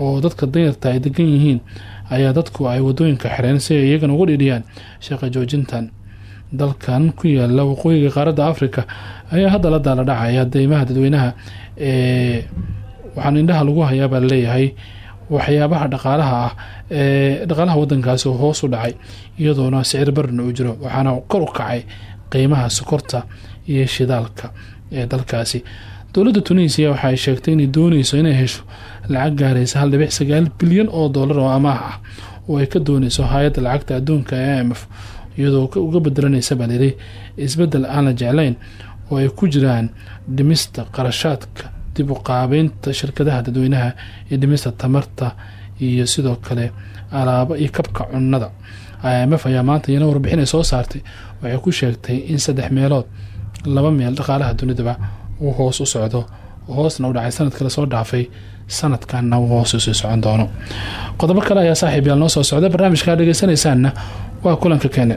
oo dadka danyarta ay degan yihiin ayaa dadku ay waddooyinka xireen si ay iyagana uga dhidhiyaan shaqa joojintan. Dalkan ku yaalla waqooyiga qaaradda africa ayaa hadda la daala dhacaya deymaha dadweynaha ee waxaan indhaha lagu hayaabaa la leeyahay waxyaabaha dhaqaalaha ah ee dhaqaalaha wadankaasi u dhacay iyadoona sicir barna uu jiro waxaana kor u kacay qiimaha sokorta iyo shidaalka ee dalkaasi. Dowladda tunisiya waxa ay sheegtay inay dooneyso inay hesho lacag gaaraysa hal dhibic sagaal bilyan oo dollar oo amaah ah oo ay ka dooneyso hay'adda lacagta adduunka ee f iyadoo uga bedelanaysa baa liri isbeddel aan la jeclayn oo ay ku jiraan dhimista qarashaadka dib u qaabeynta shirkadaha dadweynaha iyo dhimista tamarta iyo sidoo kale alaabo iyo kabka cunnada. I m f ayaa maanta iyana warbixin ay soo saartay. Waxay ku sheegtay in saddex meelood laba meel dhaqaalaha dunidaba uu hoos u socdo hoosna u dhacay sanadka la soo dhaafay sanadkanna uu hoos u sii socon doono. Qodobo kale ayaa saaxiib yaal noo soo socda. Barnaamijkaa dhegeysanaysaanna waa kulanka keene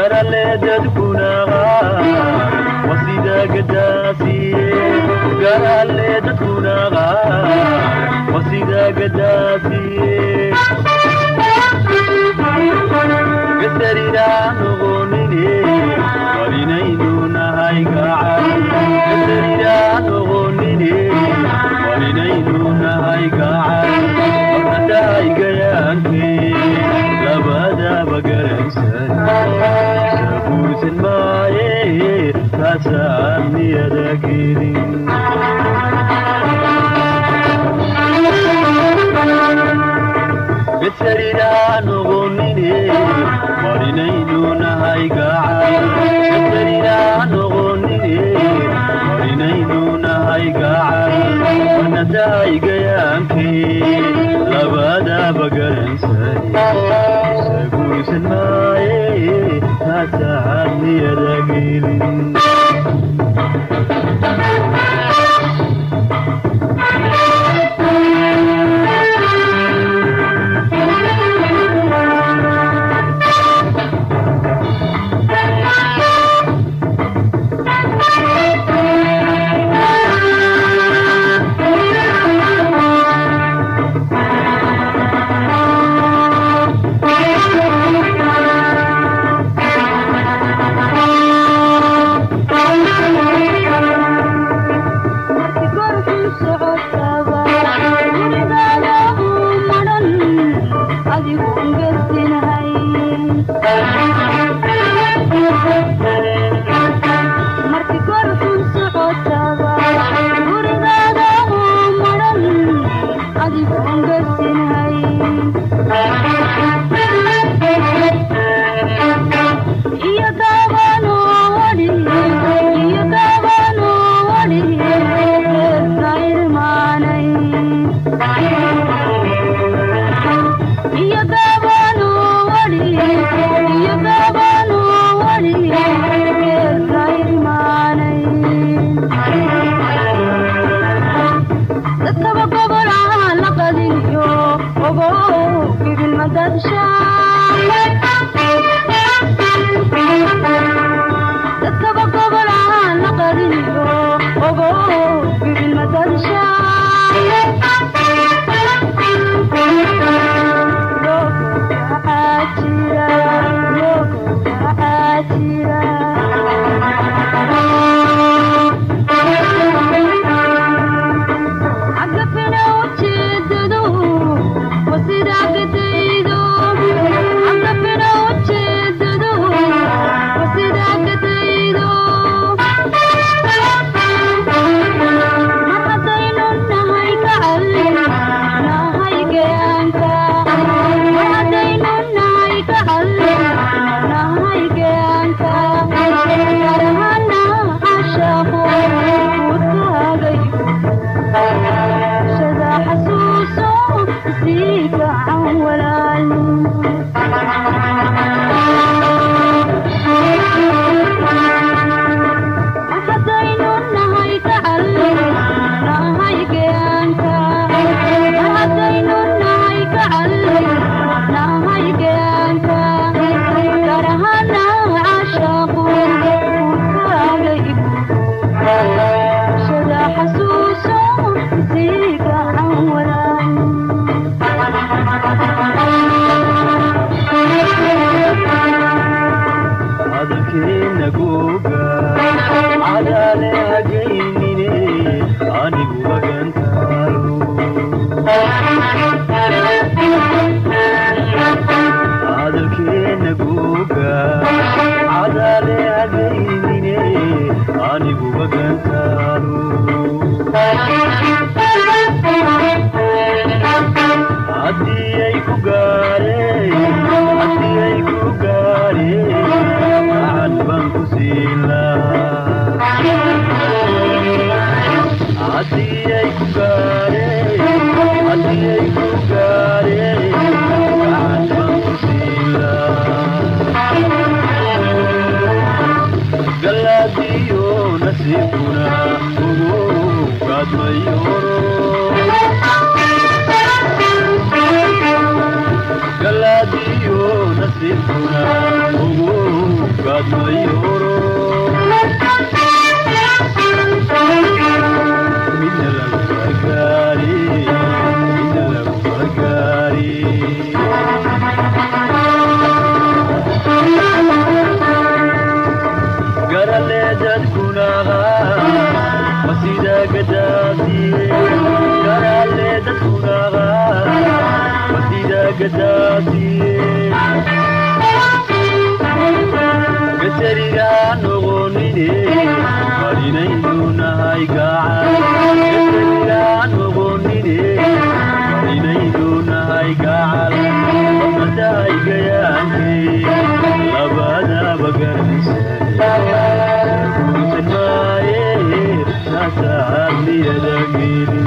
garale dadkunaga wasida gadaasiye garale dadkunaga wasida gadaasiye gasarira noqonine walinaynu nahay gacan gasarira noqonine walinaynu nahay gacan gaagsansabuusin maaye taasaad niyada gelin bedsaridaan oqonine marinaynu nahay gacanadahaygayaanke labadaba garansan aaaan haddii ay ku gaareen galadiyo nasiibkuna ugu gaadmayo gasarigaa noqonine marinaynu nahay gacal matahay gayaanke labadaba gardisan maaye saasaad liyada gelin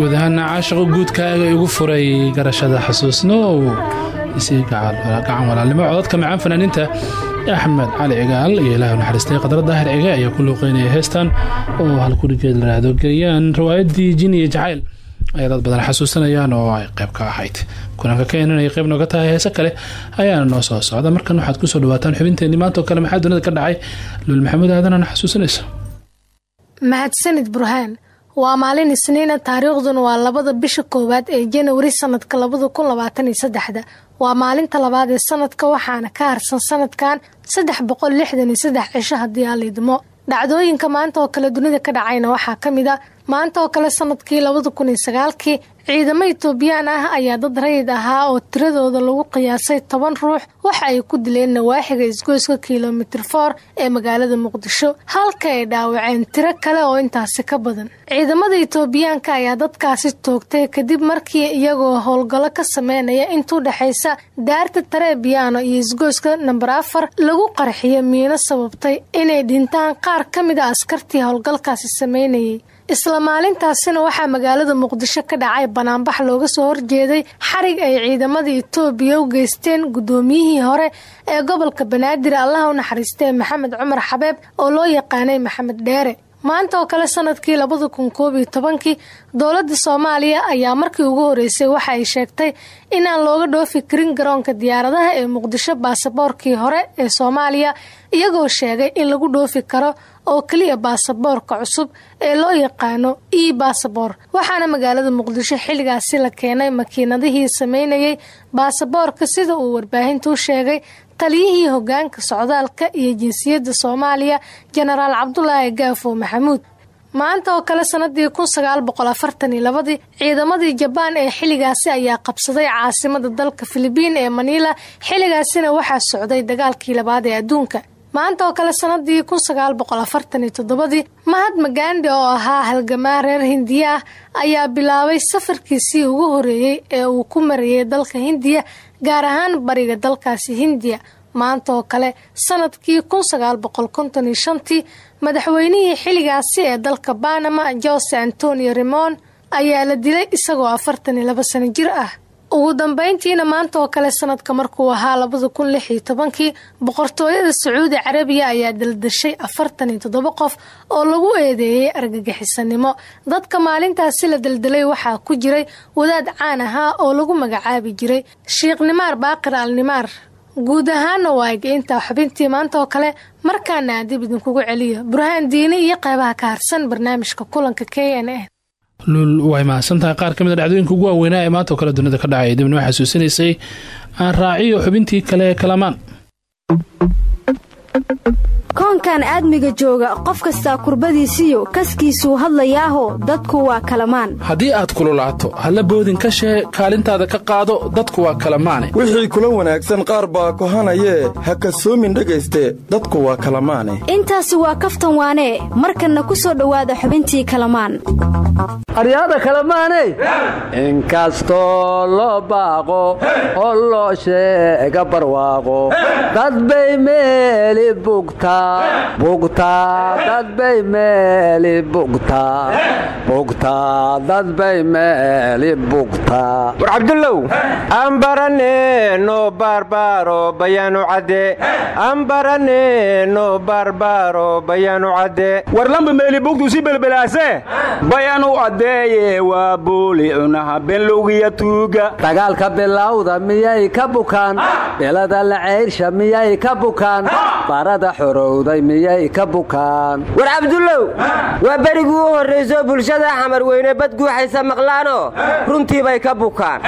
guud ahaana caashiqo guudkaaga igu furay garashada xasuusno isii gacan walaalnimo codadka macaan fanaaniinta axmed cali cigaal iyo ilaah naxariistay qadra daahir cige ayaa ku luuqeynaya heestan oo halkurigeed layhaahdo geeyaan. Riwaayadii jin iyo jacayl ay dad badan xasuusanayaan oo ay qayb ka ahayd. Kulanka keenan ay qayb nooga tahay heese kale ayaana noo soo socda. Markan waxaad ku soo dhawaataan xubinteenii maanta oo kale maxaa dunida ka dhacay? Luul maxamuud aadanana xasuusanaysa mahadsanid burhaan waa maalin isniina taariikhduna waa labada bisha koowaad ee janawari sanadka labada kun waa maalinta labaad ee sanadka waxaana ka harsan sanadkan saddex boqol lixdan iyo saddex cisho haddii aan dhacdooyinka maanta oo kale dunida ka dhacayna waxaa ka mid a maanta oo kale sannadkii labada kun iyo sagaalkii ciidamo itoobiyaan ah ayaa dad rayid ahaa oo tiradooda lagu qiyaasay toban ruux. Waxa ay ku dileen nawaaxiga isgoyska kilomitir for ee magaalada muqdisho halka ay dhaawaceen tiro kale oo intaasi ka badan. Ciidamada itoobiyaanka ayaa dadkaasi toogtay kadib markii iyagoo howlgallo ka sameynaya intuu dhexaysa daarta tareebiyaano iyo isgoyska namber afar lagu qarxiyo miino sababtay inay dhintaan qaar ka mid a askartii howlgalkaasi sameynayay isla maalintaasina waxaa magaalada muqdisho ka dhacay banaanbax looga soo horjeeday xarig ay ciidamada itoobiya u geysteen guddoomiyihii hore ee gobolka banaadir allaha u naxariistee maxamed cumar xabeeb oo loo yaqaanay maxamed dheere. Maanta oo kale sannadkii labada kun koob iyo tobankii dowladda soomaaliya ayaa markii ugu horeysay waxa ay sheegtay inaan looga dhoofi karin garoonka diyaaradaha ee muqdisho baasaboorkii hore ee soomaaliya iyagoo sheegay in lagu dhoofi karo oo keliya baasaboorka cusub ee loo yaqaano e basaboor waxaana magaalada muqdisho xilligaasi la keenay makiinadihii sameynayay baasaboorka sida uu warbaahintu sheegay taliyihii hogaanka socdaalka iyo jinsiyadda soomaaliya jenaraal cabdulaahi gaafo maxamuud. Maanta oo kale sanadii kun sagaal boqol afartan iyo labadii ciidamadii jabaan ee xilligaasi ayaa qabsaday caasimada dalka filibiin ee maniila xilligaasina waxaa socday dagaalkii labaad ee adduunka maanta oo kale sanadii kun sagaal boqol afartan toddobadii mahatma gandi oo ahaa halgamaa reer hindiya ah ayaa bilaabay safarkiisii ugu horeeyey ee uu ku marayay dalka hindiya gaar ahaan bariga dalkaasi hindiya. Maanta oo kale sannadkii kun sagaal boqol konton iyo shantii madaxweynihii xilligaasi ee dalka banama jose antonio remon ayaa la dilay isagoo afartan iyo laba sano jir ah ugu dambeyntiina maanta oo kale sanadka markuu ahaa labada kun lix iyo tobankii boqortooyada sacuudi carabiya ayaa daldashay afartan iyo toddoba qof oo lagu eedeeyey argagixisanimo dadka maalintaasi la daldalay waxaa ku jiray wadaad caan ahaa oo lagu magacaabi jiray sheikh nimaar baaqir al nimaar guud ahaana waa egeynta xubintii maanta oo kale markaana aan dib idinkugu celiyo. Burhaan diini iyo qeybaha ka harsan barnaamijka kulanka k n n luul way mahadsantahay qaar ka mid a dhacdooyinka ugu waaweynaa ee maanta oo kale dunida ka dhacay dibna waa xasuusinaysay aan raaciyo xubintii kale ee kalamaan koonkan aadmiga jooga qof kastaa kurbadiisiyo kaskiisuu hadlayaaho dadku waa kalamaan. Haddii aad kululaato halla boodin ka shee kaalintaada ka qaado dadku waa kalamaane. Wixii kula wanaagsan qaar baa kohanayee ha kasoomin dhegayste dadku waa kalamaane. Intaasi waa kaftan waanee markanna ku soo dhowaada xubintii kalamaan. Aryaada kalamaaney inkastoo loo baaqo oo loo sheega barwaaqo dadbay meeli bugtaa war cabdullow aan baraneno baarbaaro bayaanu cadde aan baraneno baarbaaro bayaanu cadde war lamba meeli bugtu si belbelaase bayanu addeeye waa buuli cunaha benlowgiya tuuga dagaalka bilowda miyay ka bukaan belada la ceyrsha miyay ka bukaan barada xorowday miyay ka bukaan. War cabdullow waa berigii u horrayso bulshada xamar weyne badguuxaysa maqlaano. Runtii bay ka bukaan.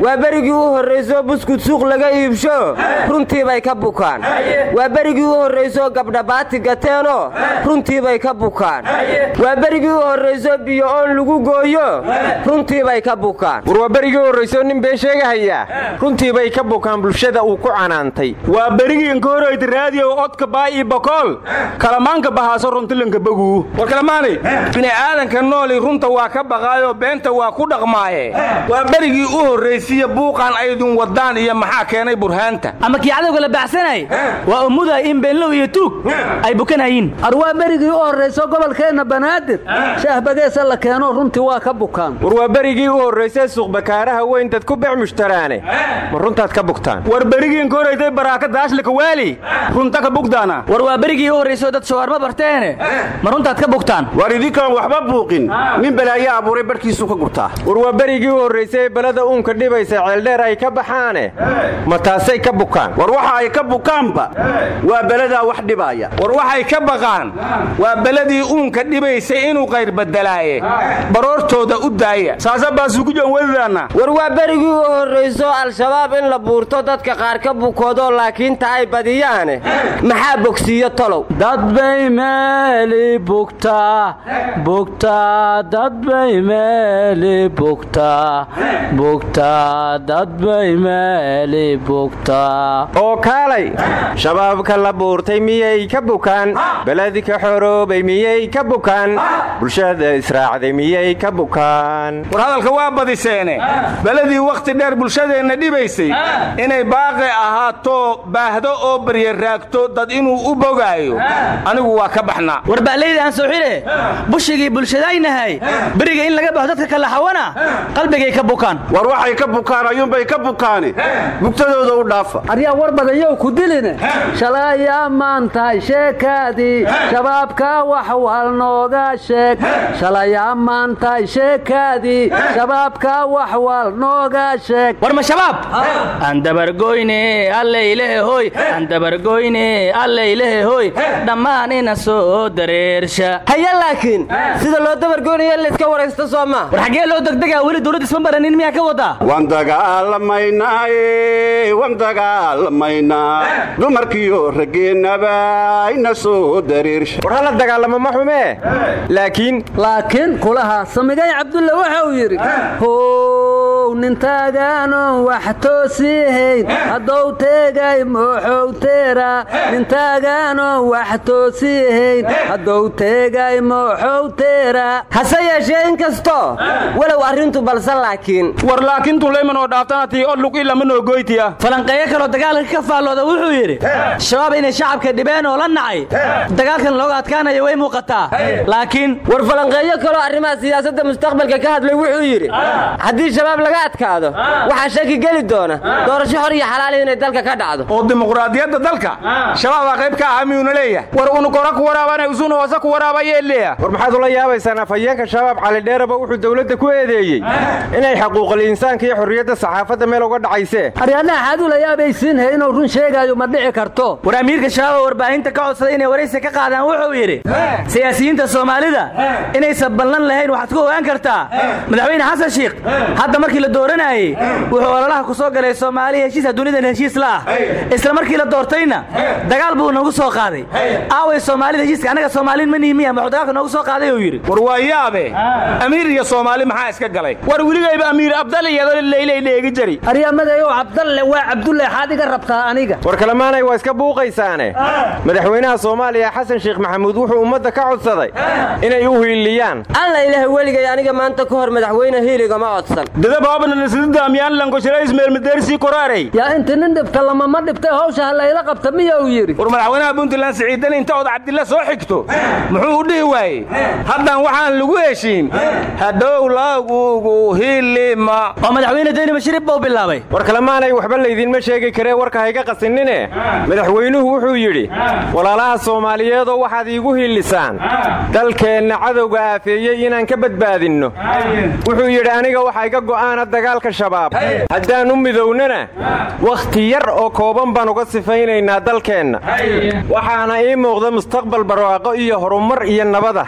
Waa berigii u horrayso buskud suuq laga iibsho. Runtii bay ka bukaan. Waa berigii u horrayso gabdhabaati gateeno. Runtii bay ka bukaan. Waa berigii u horrayso biyo oon lagu gooyo. Runtii bay ka bukaan. War waa berigii horrayso nin been sheegahaya. Runtii bay ka bukaan bulshada uu ku canaantay. Waa berigii inkooroyd raadiyo odka baay bokool kalamaanka bahaaso runtilanka baguu war kalamaanay bini'aadanka nooli runta waa ka baqaayoo beenta waa ku dhaqmaaye. Waa berigii u horraysiya buuqan aydun waddaan iyo maxaa keenay burhaanta. Ama kii cadowga la baxsanay? Waa ummuda in beenlow iyo tuug ay bukanhayiin ar waa berigii u horrayso gobolkeenna banaadir. Shaahbageesa la keeno runtii waa ka bukaan. War waa berigii u horraysay suuqbakaaraha weyn dad ku bec mushtaraane. Ma runtaad ka bugtaan? War berigii inkoorayday baraaka daashlika waali runta ka bugdaana waa berigii u horrayso dad shawaarma barteene. Ma runtaad ka bugtaan war idinkaan waxba buuqin. Nin balaayo abuuray barhkiisuu ka gurtaa. War waa berigii u horraysay belada uunka dhibaysa ceeldheer ay ka baxaane. Ma taasay ka bukaan? War waxa ay ka bukaanba. Waa beladaa wax dhibaaya. War waxay ka baqaan? Waa beladii uunka dhibaysay inuu qayr badelaaye baroortooda u daaya saasa baasugu janwadaana war waa berigii u horrayso al-shabaab in la buurto dadka qaar ka bukoodo laakiinta ay badiyaane. Maxaa bogsiiyo tolow dadbay meeli bugtaa bugtaa dadbay meeli bugtaa bugtaa dadbay meeli bugtaa oo kaalay shabaabka la buurtay miyay ka bukaan? Beledi ka xoroobay miyay ka bukaan? Bulshada israacday miyay ka bukaan? War hadalka waa badiseene. Beledii wakhti dheer bulshadeenna dhibaysay. Inay baaqi ahaato baahdo oo barya raagto dad inuu u bogaayo anigu waa ka baxnaa war ba'layda aan soo xidhe bushigii bulshadaynahay beriga in laga baxo dadka kala xawana qalbigay ka bukaan. War waxay ka bukaan ayuunbay ka bukaani. Bugtadooda u dhaafa. Aryaa war badanyow ku diline. Shalayaa maantahay sheekaadii shabaabka wax wal nooga sheeg. Shalayaa maantahay sheekaadii shabaabka wax wal nooga sheeg. War ma shabaab? Aan dabargoyne allaylehe hoy aan dabargoyne allaylehe hoy dhammaan ina soo dareersha. Haya laakiin sida loo dabargoynaya layska waraysto soo maa war xaggee loo degdegaa weli dawladd isma baranin miyaa ka wadaa waan dagaalamaynaaye waan dagaalamaynaa dumarkiyo raggeennaba ina soo dareersha. War hala dagaalamo ma xumee laakiin laakiin kulaha samigay cabdulle waxa uu yidhi ow nintaagaanoon wax toosiihayn haddou teegay mooxow teera. Nintaagaanoon wax toosiihayn haddou teegay mooxow teera. Hase yeeshee in kastoo walow arrintu balse laakiin. War laakiin tuleyman oo dhaaftanatii odlug ilama noo goytiya. Falanqeeyo kaloo dagaalka ka faallooda wuxuu yidhi shabaab inay shacabka dhibeen oo la nacay. Dagaalkan looga adkaanayo way muuqataa. Laakiin war falanqeeyo kaloo arrimaha siyaasadda mustaqbalka ka hadlay wuxuu yidhi haddii shabaab laga adkaado waxaa shaki geli doona doorasho xor iyo xalaali inay dalka ka dhacdo. Oo dimuqraadiyadda dalka. Shabaabaa qayb ka ah miyuuna leeyahay? War unu kora ku waraabana isuna hoose ku waraabayee leeya war maxaad ula yaabaysaan afhayeenka shabaab calidheeraba wuxuu dowladda ku eedeeyey inay xaquuqal insaanka iyo xorriyadda saxaafadda meel uga dhacaysee aryaadhaha xaad ula yaabaysiinhe inuu run sheegaayo ma dhici karto. War amiirka shabaab warbaahinta ka codsaday inay waraysi ka qaadaan wuxuu yidhi siyaasiyiinta soomaalida inaysan ballan lahayn waxaad ku ogaan kartaa. Madaxweyne xasan shiikh hadda markii la dooranayey wuxuu ololaha ku soo galay soomaaliya heshiisa dunidan heshiis la ah. Isla markii la doortayna dagaal buu nagu soo qaaday. Aaway soomaalida heshiiska annaga soomaaliin ma nihimiya muxuu dagaalka noogu soo qaaday uu yidhi. War waa yaabe amiir iyo soomaali maxaa iska galay? War weligayba amiir abdal iyadoo leylay dheegi jari aryamadeyow cabdalle waa cabdulle xaad iga rabtaa aniga. War kalemaanay waa iska buuqaysaane. Madaxweynaha soomaaliya xasan sheekh maxamuud wuxuu ummadda ka codsaday inay u hiiliyaan. Alla ilaah weligay aniga maanta ka hor madaxweyne hiiligama codsan yaa inta nin dhibta lamama dhibtay hawsha ha layla qabta miya uu yidhi. War madaxweynaha puntland siciidan inta ood cabdilla soo xigto muxuu u dhihi waayey haddan waxaan lagu heshiin hadhow lagugu hilima. Oo madaxweyne deni bashirib buu bilaabay. War kalemaanay waxba laydinma sheegi karee warka hayga qasinine madaxweynuhu wuxuu yidhi walaalaha soomaaliyeedoo waxaad iigu hiilisaan. Dalkeenna cadowga aafeeyey inaan ka badbaadinno. Wuxuu yidhi aniga waxaa iga go'aana dagaalka shabaab. Haddaan u midownana wakhti yar oo kooban baan uga sifaynaynaa dalkeenna. Waxaana ii muuqda mustaqbal barwaaqo iyo horumar iyo nabada.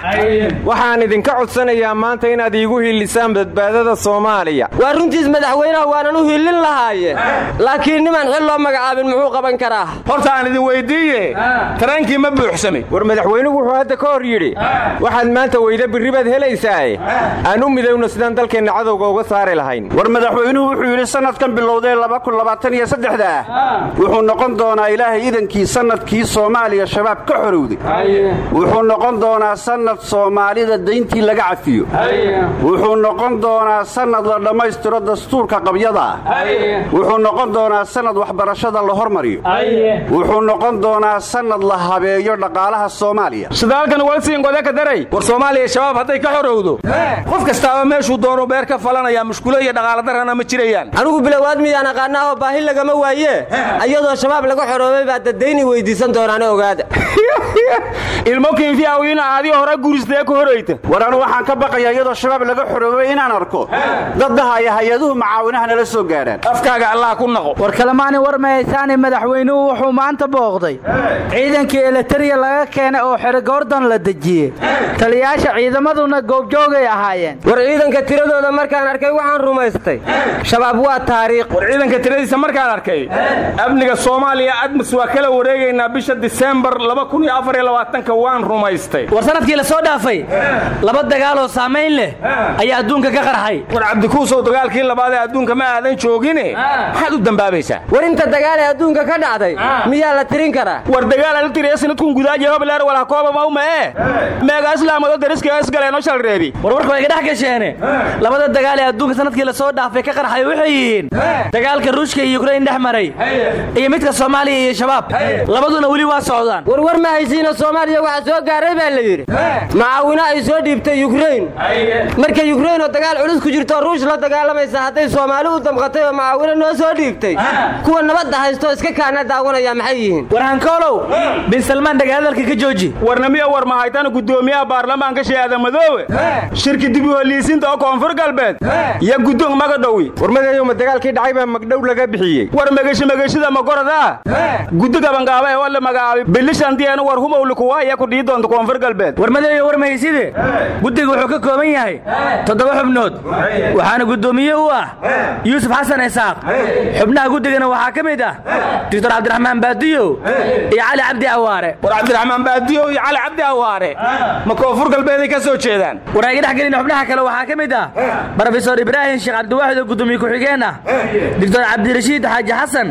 Waxaan idinka codsanayaa maanta inaad iigu hiilisaan badbaadada soomaaliya. Waa runtiis madaxweynaha waanan u hiilin lahaaye. Laakiin nimaan xil loo magacaabin muxuu qaban karaa? Horta aan idin weyddiiye tareenkii ma buuxsamay. War madaxweynuhu wuxuu hadda ka hor yidhi waxaad maanta weyda birri baad helaysaae aan u midowno sidaan dalkeenna cadowga uga saari lahayn war madaxweynuhu wuxuu yidhi sannadkan bilowdee ah wuxuu noqon doonaa ilaahay idankii sannadkii soomaaliya shabaab ka xorowday wuxuu noqon doonaa sannad soomaalida dayntii laga cafiyo. Wuxuu noqon doonaa sannad la dhammaystiro dastuurka qabyada. Ah wuxuu noqon doonaa sannad waxbarashada la hormariyo. Wuxuu noqon doonaa sannad la habeeyo dhaqaalaha soomaaliya. War soomaaliya shabaab hadday ka xorowdo qof kastaaba meeshuu doonu beer ka falanaya mushkulo iyo dhaqaaladarrana ma jirayaan anigu bilowaad miyaan aqaanaahoo baahi lagama waaye? Ayadoo shabaab laga xoroobay baa dadayni weydiisan doonaane ogaada ilmo kinfiawina aadii hore guristee ku horayta war anu waxaan ka baqayaa iyadoo shabaab laga xoroobay inaan arko. Daddahaya hay'aduhu macaawinaha nala soo gaadhaan afkaaga allah ku naqo. War kalemaani war mahaysaane madaxweynuhu wuxuu maanta booqday. Ciidankii eletariya laga keenay oo xero goordon la dejiyey taliyaasha ciidamaduna goobjoogay ahaayeen. War ciidanka tiradooda markaan arkay waxaan rumaystay shabaab waa taariikh. War ciidanka tiradiisa markaan arkay amniga soomaaliya admis waa kala wareegaynaa bisha disembar waan rumaystay. War sannadkii la soo dhaafay laba dagaaloo saamayn leh ayaa adduunka ka qarxay. War cabdikuusow dagaalkii labaad ee adduunka ma aadan joogine? Maxaad u dambaabaysaa? War inta dagaal ee adduunka ka dhacday miyaa la tirin karaa? War dagaal la tiriya sanadkun gudaaje hobleer walaa kooba mawma ee meega islaamado dariska isgaleenoo shal reebi war warka way ga dhex gasheene labada dagaal ee adduunka sannadkii la soo dhaafay ka qarxay waxay yihiin dagaalka ruushka iyo yukrain dhex maray iyo midka soomaaliya iyo shabaab labaduna weli waa socdaan. Warwar ma haysiina soomaaliya waxaa soo gaaray baa la yidhi. Macaawino ay soo dhiibtay yukrain marka yukrain oo dagaal culus ku jirto ruush la dagaalamaysa hadday soomaali u damqatay oo macaawino noo soo dhiibtay. Kuwa nabadda haysto iska kaana daawanaya maxay yihiin? War hankoolow bin salmaan dhagahadalka ka jooji. Warnamiya war mahaytana guddoomiyaha baarlamaanka sheeada madoowe shirki dib u heliisinta oo koonfur galbeed iyo guddoon magadhowi war magayooma dagaalkii dhacay baa magdhow laga bixiyey. War megashi megashida magorodaa guddi gabangaaba ee oo la magacaabay bilishantiyeena war humowlikuwa ayaa ku dhii doonta koonfur galbeed. War madeeyo war mahayside guddiga wuxuu ka kooban yahay toddoba xubnood. Waxaana guddoomiye u ah yuusuf xasan isaaq. Xubnaha guddigana waxaa ka mid ah doctor cabdiraxmaan baadiyow iyo cali cabdi awaare. War cabdiraxmaan baadiyow iyo cali cabdi awaare. Ma koonfur galbeeday ka soo jeedaan? War ayga dhex gelin xubnaha kale waxaa ka mid ah brofesor ibraahim sheekh cabdiwaaxid oo gudoomiye ku-xigeen ah doctor cabdirashiid xaaji xasan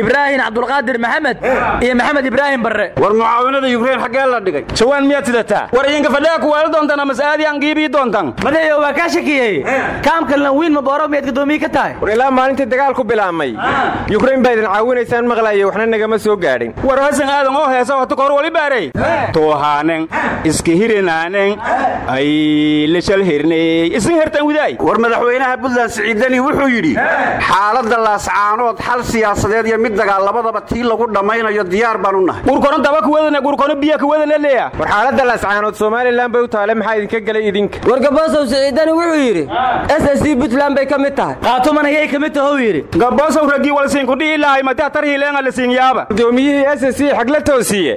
ibraahim cabdulqaadir maxamed iyo maxamed ibraahim barre. War mucaawinada yukrain xaggee la dhigay. Jawaan miyaad sidataa war idinka fadhiga ku waali doontaan ama sa'aadii aan giibii doontaan madaxyo waa kaa shakiyey. Kaamka lanwiin mabooro miyaad gudoomiye ka tahay? War ilaa maalintii dagaalku bilaabmay. Yukrain baa idin caawinaysaan maqlaaya waxna nagama soo gaadhin. War hasan aadan oo heesa hota kahor wali baarey tuuhaanen iska hirinaanen ay lishal hirney isin hertan widaay. War madaxweynaha puntland siciidani wuxuu yidhi xaaladda laascaanood xal siyaasadeed iyo mid dagaal labadaba tii lagu dhammaynayo diyaar baan u nahay gurkono daba kuwadana gurkono biya kuwadana leeya war xaaladda laascaanood somalilan bay u taale maxaa idinka galay idinka? War gaboosow siciidani wuxuu yidhi s s c puntland bay ka mid tahay. Qaatuman ayay ka mid tahou yidhi. Gaboosow ragii walsiinkudhihi lahay mataa tarhiileenga lasiinyaaba gudoomiyihii s s c xag la toosiye.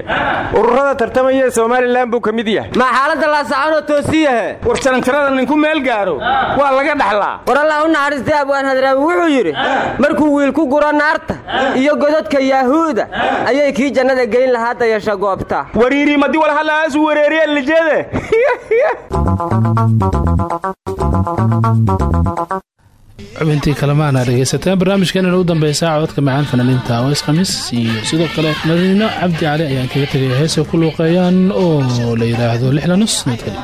Ururada tartamaya ee somalilan buu ka mid yahay. Maa xaaladda laascaanood toosiyahe? War jaranjarada ninku meel gaaro waa laga dhaxlaa war allah u naxariistay abwaan hadraawi wuxuu yidhi markuu wiil ku guro naarta iyo godadka yaahuuda ayay kii jannada geyn lahaa dayasha goobta wariirii madi wal halaasu wereeriye lijeede xubintii kalemaana dhegaysateen barnaamijkeenana u dambeysaa codadka macaan fanaaniinta aweys khamiis iyo sidoo kale madiino cabdi cali ayaan kaga tegaya heesay ku luuqeeyaan oo la yidhaahdo lixla nus nabadgelyo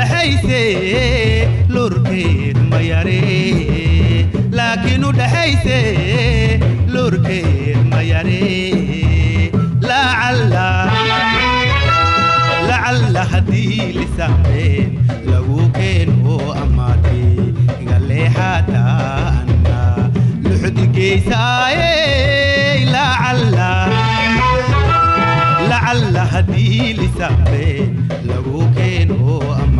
laakiin u dhaxayse lurkeed ma yare laakiin u dhaxayse lurkeed ma yare lacalla haddii lisaameen lagu keeno ammaate galeexaataana luxudigeysaaye lacalla haddii lisaameen lagu keeno ammaate galeexaataana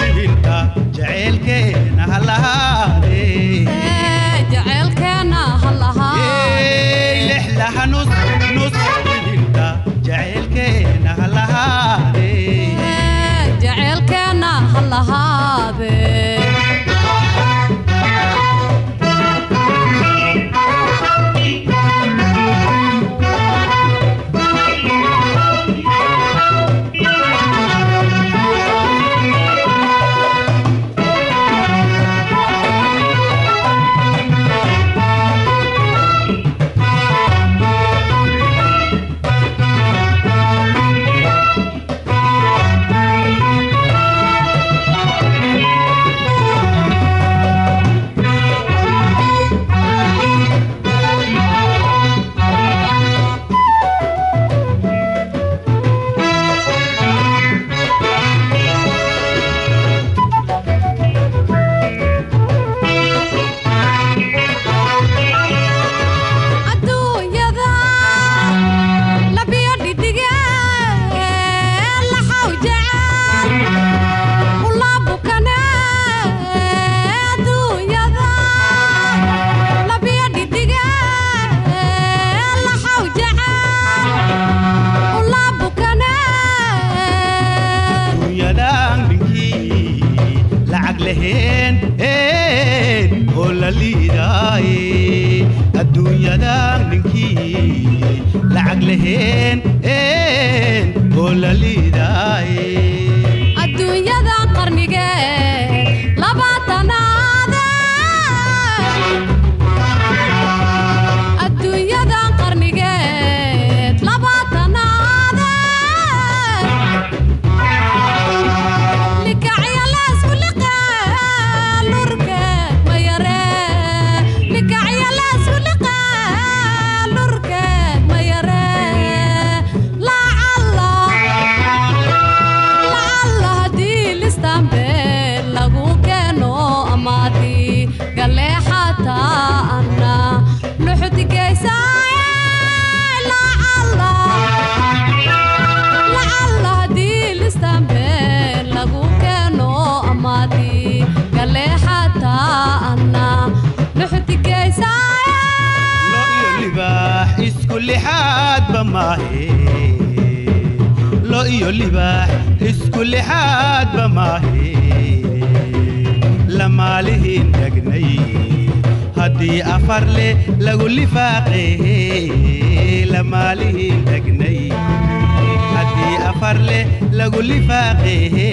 jaceylkeena ha maahe lo iyo libaax isku lixaadba maahe lamaalihiin tagnay haddii afar leh lagu lifaaqehe lamaalihiin tagnay haddii afar leh lagu lifaaqehe